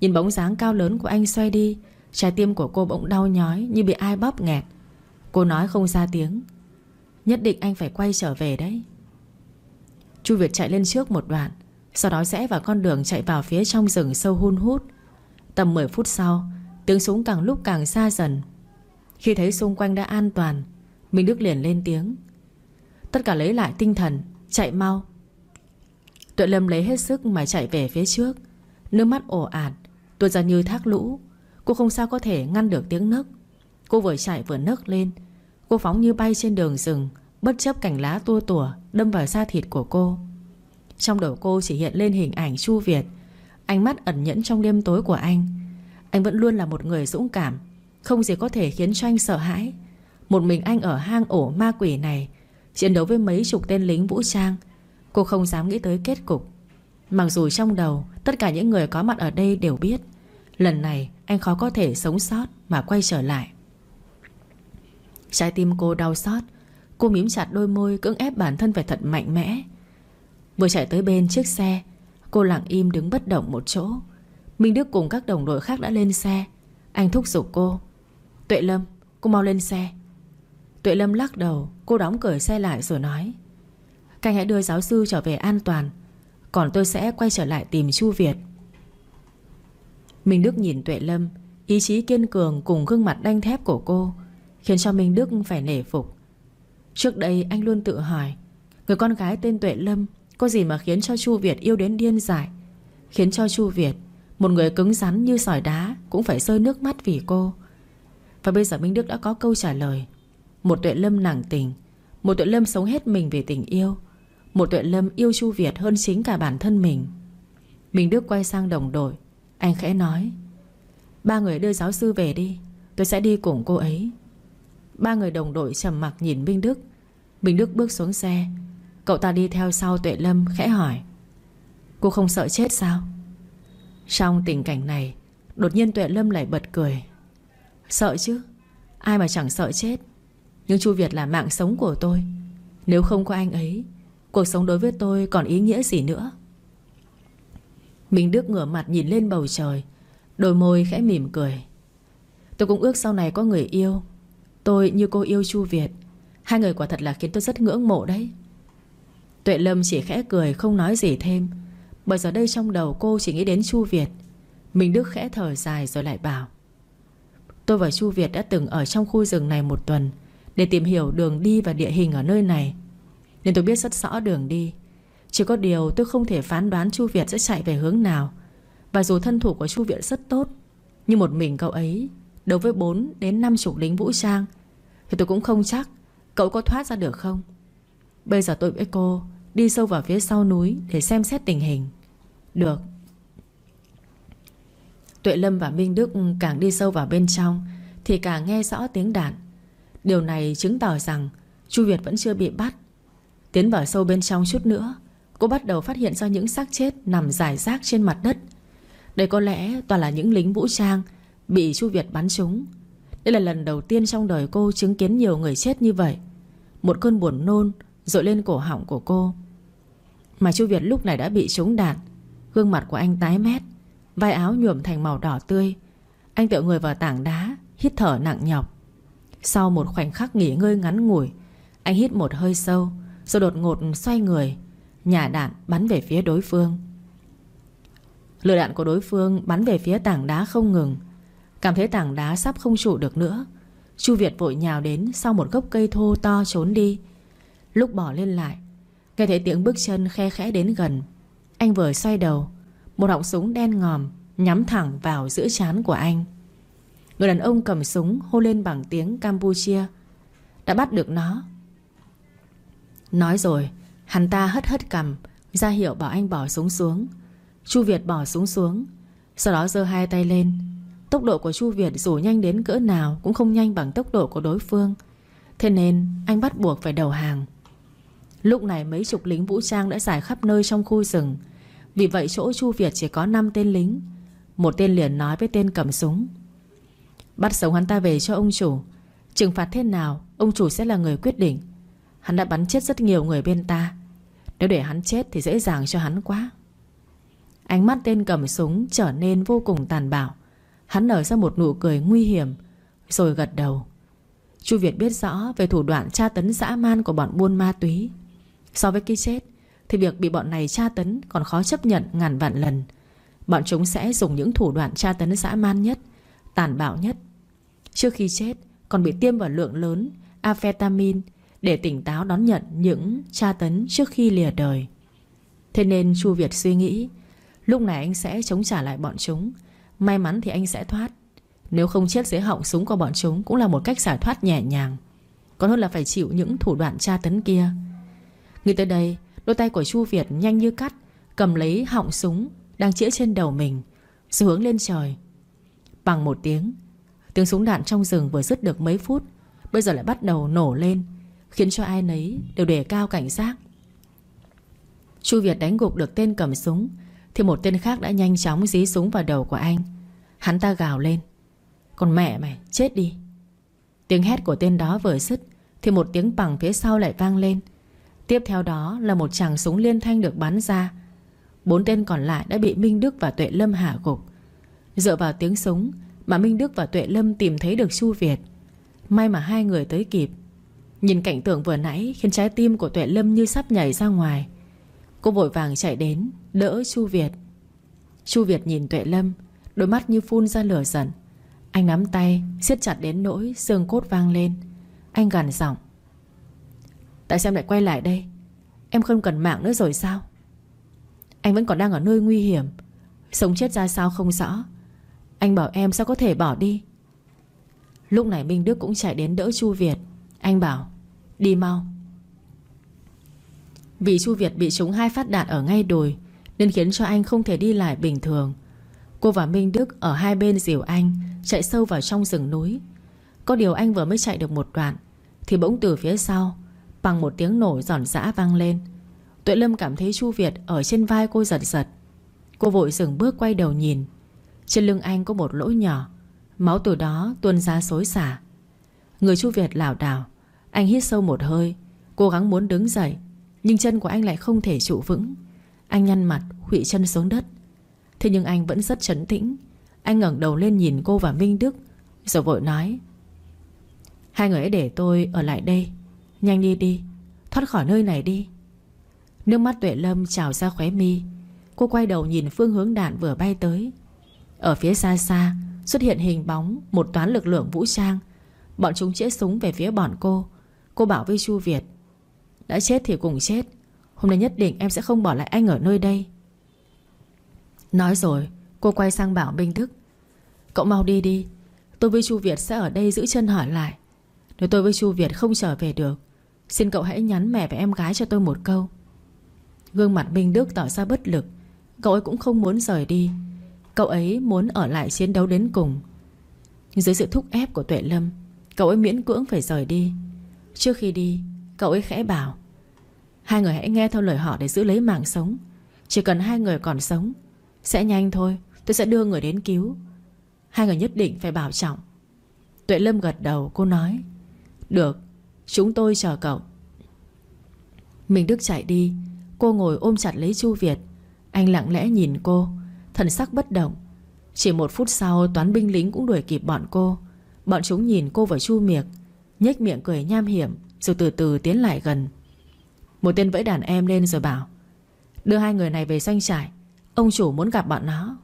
Nhìn bóng dáng cao lớn của anh xoay đi, Trái tim của cô bỗng đau nhói Như bị ai bóp nghẹt. Cô nói không ra tiếng. Nhất định anh phải quay trở về đấy. Chu Việt chạy lên trước một đoạn, Sau đó rẽ vào con đường chạy vào phía trong rừng sâu hun hút. Tầm 10 phút sau, Tiếng súng càng lúc càng xa dần. Khi thấy xung quanh đã an toàn, Minh Đức liền lên tiếng. Tất cả lấy lại tinh thần, Chạy mau. Tuệ Lâm lấy hết sức mà chạy về phía trước. Nước mắt ồ ạt, Tuột ra như thác lũ. Cô không sao có thể ngăn được tiếng nấc. Cô vừa chạy vừa nấc lên. Cô phóng như bay trên đường rừng, Bất chấp cảnh lá tua tủa, Đâm vào da thịt của cô. Trong đầu cô chỉ hiện lên hình ảnh Chu Việt. Ánh mắt ẩn nhẫn trong đêm tối của anh. Anh vẫn luôn là một người dũng cảm, Không gì có thể khiến cho anh sợ hãi. Một mình anh ở hang ổ ma quỷ này, Chiến đấu với mấy chục tên lính vũ trang Cô không dám nghĩ tới kết cục. Mặc dù trong đầu, Tất cả những người có mặt ở đây đều biết, Lần này anh khó có thể sống sót Mà quay trở lại. Trái tim cô đau xót, Cô mím chặt đôi môi cưỡng ép bản thân phải thật mạnh mẽ. Vừa chạy tới bên chiếc xe, Cô lặng im đứng bất động một chỗ. Minh Đức cùng các đồng đội khác đã lên xe. Anh thúc giục cô. Tuệ Lâm, cô mau lên xe. Tuệ Lâm lắc đầu, Cô đóng cửa xe lại rồi nói các hãy đưa giáo sư trở về an toàn. Còn tôi sẽ quay trở lại tìm Chu Việt. Minh Đức nhìn Tuệ Lâm, Ý chí kiên cường cùng gương mặt đanh thép của cô, Khiến cho Minh Đức phải nể phục. Trước đây anh luôn tự hỏi, Người con gái tên Tuệ Lâm Có gì mà khiến cho Chu Việt yêu đến điên dại, Khiến cho Chu Việt, Một người cứng rắn như sỏi đá, Cũng phải rơi nước mắt vì cô. Và bây giờ Minh Đức đã có câu trả lời. Một Tuệ Lâm nặng tình, Một Tuệ Lâm sống hết mình vì tình yêu một Tuệ Lâm yêu Chu Việt hơn chính cả bản thân mình. Minh Đức quay sang đồng đội. Anh khẽ nói, Ba người đưa giáo sư về đi, Tôi sẽ đi cùng cô ấy. Ba người đồng đội trầm mặc nhìn Minh Đức. Minh Đức bước xuống xe. Cậu ta đi theo sau Tuệ Lâm, khẽ hỏi. Cô không sợ chết sao? Trong tình cảnh này, Đột nhiên Tuệ Lâm lại bật cười. Sợ chứ, Ai mà chẳng sợ chết. Nhưng Chu Việt là mạng sống của tôi. Nếu không có anh ấy Cuộc sống đối với tôi còn ý nghĩa gì nữa? Minh Đức ngửa mặt nhìn lên bầu trời, Đôi môi khẽ mỉm cười. Tôi cũng ước sau này có người yêu. Tôi như cô yêu Chu Việt. Hai người quả thật là khiến tôi rất ngưỡng mộ đấy. Tuệ Lâm chỉ khẽ cười, Không nói gì thêm. Bởi giờ đây trong đầu cô chỉ nghĩ đến Chu Việt. Mình Đức khẽ thở dài rồi lại bảo, Tôi và Chu Việt đã từng ở trong khu rừng này một tuần Để tìm hiểu đường đi và địa hình ở nơi này. Nên tôi biết rất rõ đường đi. Chỉ có điều tôi không thể phán đoán Chu Việt sẽ chạy về hướng nào. Và dù thân thủ của Chu Việt rất tốt, Nhưng một mình cậu ấy, Đối với 4 đến 50 lính vũ trang, Thì tôi cũng không chắc Cậu có thoát ra được không. Bây giờ tôi với cô Đi sâu vào phía sau núi Để xem xét tình hình. Được. Tuệ Lâm và Minh Đức càng đi sâu vào bên trong Thì càng nghe rõ tiếng đạn. Điều này chứng tỏ rằng Chu Việt vẫn chưa bị bắt. Tiến vào sâu bên trong chút nữa, Cô bắt đầu phát hiện ra những xác chết Nằm rải rác trên mặt đất. Đây có lẽ toàn là những lính vũ trang Bị Chu Việt bắn trúng. Đây là lần đầu tiên trong đời cô chứng kiến nhiều người chết như vậy. Một cơn buồn nôn dội lên cổ họng của cô. Mà Chu Việt lúc này đã bị trúng đạn. Gương mặt của anh tái mét, Vai áo nhuộm thành màu đỏ tươi. Anh tựa người vào tảng đá, Hít thở nặng nhọc. Sau một khoảnh khắc nghỉ ngơi ngắn ngủi, Anh hít một hơi sâu. Rồi đột ngột xoay người, Nhả đạn bắn về phía đối phương. Lửa đạn của đối phương bắn về phía tảng đá không ngừng. Cảm thấy tảng đá sắp không trụ được nữa. Chu Việt vội nhào đến Sau một gốc cây thô to trốn đi. Lúc bỏ lên lại, Nghe thấy tiếng bước chân khe khẽ đến gần. Anh vừa xoay đầu, Một họng súng đen ngòm Nhắm thẳng vào giữa chán của anh. Người đàn ông cầm súng hô lên bằng tiếng Campuchia. Đã bắt được nó Nói rồi, Hắn ta hất hất cầm ra hiệu bảo anh bỏ súng xuống. Chu Việt bỏ súng xuống, Sau đó giơ hai tay lên. Tốc độ của Chu Việt dù nhanh đến cỡ nào Cũng không nhanh bằng tốc độ của đối phương. Thế nên, anh bắt buộc phải đầu hàng. Lúc này mấy chục lính vũ trang Đã giải khắp nơi trong khu rừng. Vì vậy chỗ Chu Việt chỉ có 5 tên lính, Một tên liền nói với tên cầm súng. Bắt sống hắn ta về cho ông chủ. Trừng phạt thế nào, Ông chủ sẽ là người quyết định. Hắn đã bắn chết rất nhiều người bên ta. Nếu để hắn chết thì dễ dàng cho hắn quá. Ánh mắt tên cầm súng trở nên vô cùng tàn bạo. Hắn nở ra một nụ cười nguy hiểm, Rồi gật đầu. Chu Việt biết rõ về thủ đoạn tra tấn dã man của bọn buôn ma túy. So với cái chết, Thì việc bị bọn này tra tấn còn khó chấp nhận ngàn vạn lần. Bọn chúng sẽ dùng những thủ đoạn tra tấn dã man nhất, Tàn bạo nhất. Trước khi chết, còn bị tiêm vào lượng lớn Afetamin để tỉnh táo đón nhận những tra tấn trước khi lìa đời. Thế nên Chu Việt suy nghĩ, Lúc này anh sẽ chống trả lại bọn chúng. May mắn thì anh sẽ thoát. Nếu không chết dưới họng súng của bọn chúng Cũng là một cách giải thoát nhẹ nhàng. Còn hơn là phải chịu những thủ đoạn tra tấn kia. Nghĩ tới đây, Đôi tay của Chu Việt nhanh như cắt, Cầm lấy họng súng Đang chĩa trên đầu mình Rồi hướng lên trời. Bằng một tiếng Tiếng súng đạn trong rừng vừa dứt được mấy phút, Bây giờ lại bắt đầu nổ lên. Khiến cho ai nấy đều đề cao cảnh giác. Chu Việt đánh gục được tên cầm súng, Thì một tên khác đã nhanh chóng dí súng vào đầu của anh. Hắn ta gào lên Còn mẹ mày, chết đi. Tiếng hét của tên đó vừa dứt, Thì một tiếng bằng phía sau lại vang lên. Tiếp theo đó là một chàng súng liên thanh được bắn ra. Bốn tên còn lại đã bị Minh Đức và Tuệ Lâm hạ gục. Dựa vào tiếng súng Mà Minh Đức và Tuệ Lâm tìm thấy được Chu Việt. May mà hai người tới kịp Nhìn cảnh tượng vừa nãy Khiến trái tim của Tuệ Lâm như sắp nhảy ra ngoài. Cô vội vàng chạy đến, Đỡ Chu Việt. Chu Việt nhìn Tuệ Lâm, Đôi mắt như phun ra lửa giận. Anh nắm tay, siết chặt đến nỗi xương cốt vang lên. Anh gằn giọng. Tại sao em lại quay lại đây? Em không cần mạng nữa rồi sao? Anh vẫn còn đang ở nơi nguy hiểm. Sống chết ra sao không rõ. Anh bảo em sao có thể bỏ đi. Lúc này Minh Đức cũng chạy đến đỡ Chu Việt. Anh bảo Đi mau. Vì Chu Việt bị trúng hai phát đạn ở ngay đùi, Nên khiến cho anh không thể đi lại bình thường. Cô và Minh Đức ở hai bên dìu anh, Chạy sâu vào trong rừng núi. Có điều anh vừa mới chạy được một đoạn, Thì bỗng từ phía sau, Bằng một tiếng nổ giòn giã vang lên. Tuệ Lâm cảm thấy Chu Việt ở trên vai cô giật giật. Cô vội dừng bước quay đầu nhìn. Trên lưng anh có một lỗ nhỏ, Máu từ đó tuôn ra xối xả. Người Chu Việt lảo đảo. Anh hít sâu một hơi, Cố gắng muốn đứng dậy, Nhưng chân của anh lại không thể trụ vững. Anh nhăn mặt khụy chân xuống đất. Thế nhưng anh vẫn rất trấn tĩnh. Anh ngẩng đầu lên nhìn cô và Minh Đức, Rồi vội nói, Hai người ấy để tôi ở lại đây. Nhanh đi đi, Thoát khỏi nơi này đi. Nước mắt Tuệ Lâm trào ra khóe mi. Cô quay đầu nhìn phương hướng đạn vừa bay tới. Ở phía xa xa, Xuất hiện hình bóng, Một toán lực lượng vũ trang. Bọn chúng chĩa súng về phía bọn cô. Cô bảo với Chu Việt, Đã chết thì cùng chết. Hôm nay nhất định em sẽ không bỏ lại anh ở nơi đây. Nói rồi, Cô quay sang bảo Minh Đức Cậu mau đi đi, Tôi với Chu Việt sẽ ở đây giữ chân hỏi lại. Nếu tôi với Chu Việt không trở về được, Xin cậu hãy nhắn mẹ và em gái cho tôi một câu. Gương mặt Minh Đức tỏ ra bất lực. Cậu ấy cũng không muốn rời đi. Cậu ấy muốn ở lại chiến đấu đến cùng. Dưới sự thúc ép của Tuệ Lâm, Cậu ấy miễn cưỡng phải rời đi. Trước khi đi, Cậu ấy khẽ bảo, Hai người hãy nghe theo lời họ để giữ lấy mạng sống. Chỉ cần hai người còn sống, Sẽ nhanh thôi, Tôi sẽ đưa người đến cứu. Hai người nhất định phải bảo trọng. Tuệ Lâm gật đầu, cô nói, Được, Chúng tôi chờ cậu. Mình Đức chạy đi, Cô ngồi ôm chặt lấy Chu Việt. Anh lặng lẽ nhìn cô, Thần sắc bất động. Chỉ một phút sau, toán binh lính cũng đuổi kịp bọn cô. Bọn chúng nhìn cô và Chu Miệng nhếch miệng cười nham hiểm, Rồi từ từ tiến lại gần. Một tên vẫy đàn em lên rồi bảo, Đưa hai người này về doanh trại, Ông chủ muốn gặp bọn nó.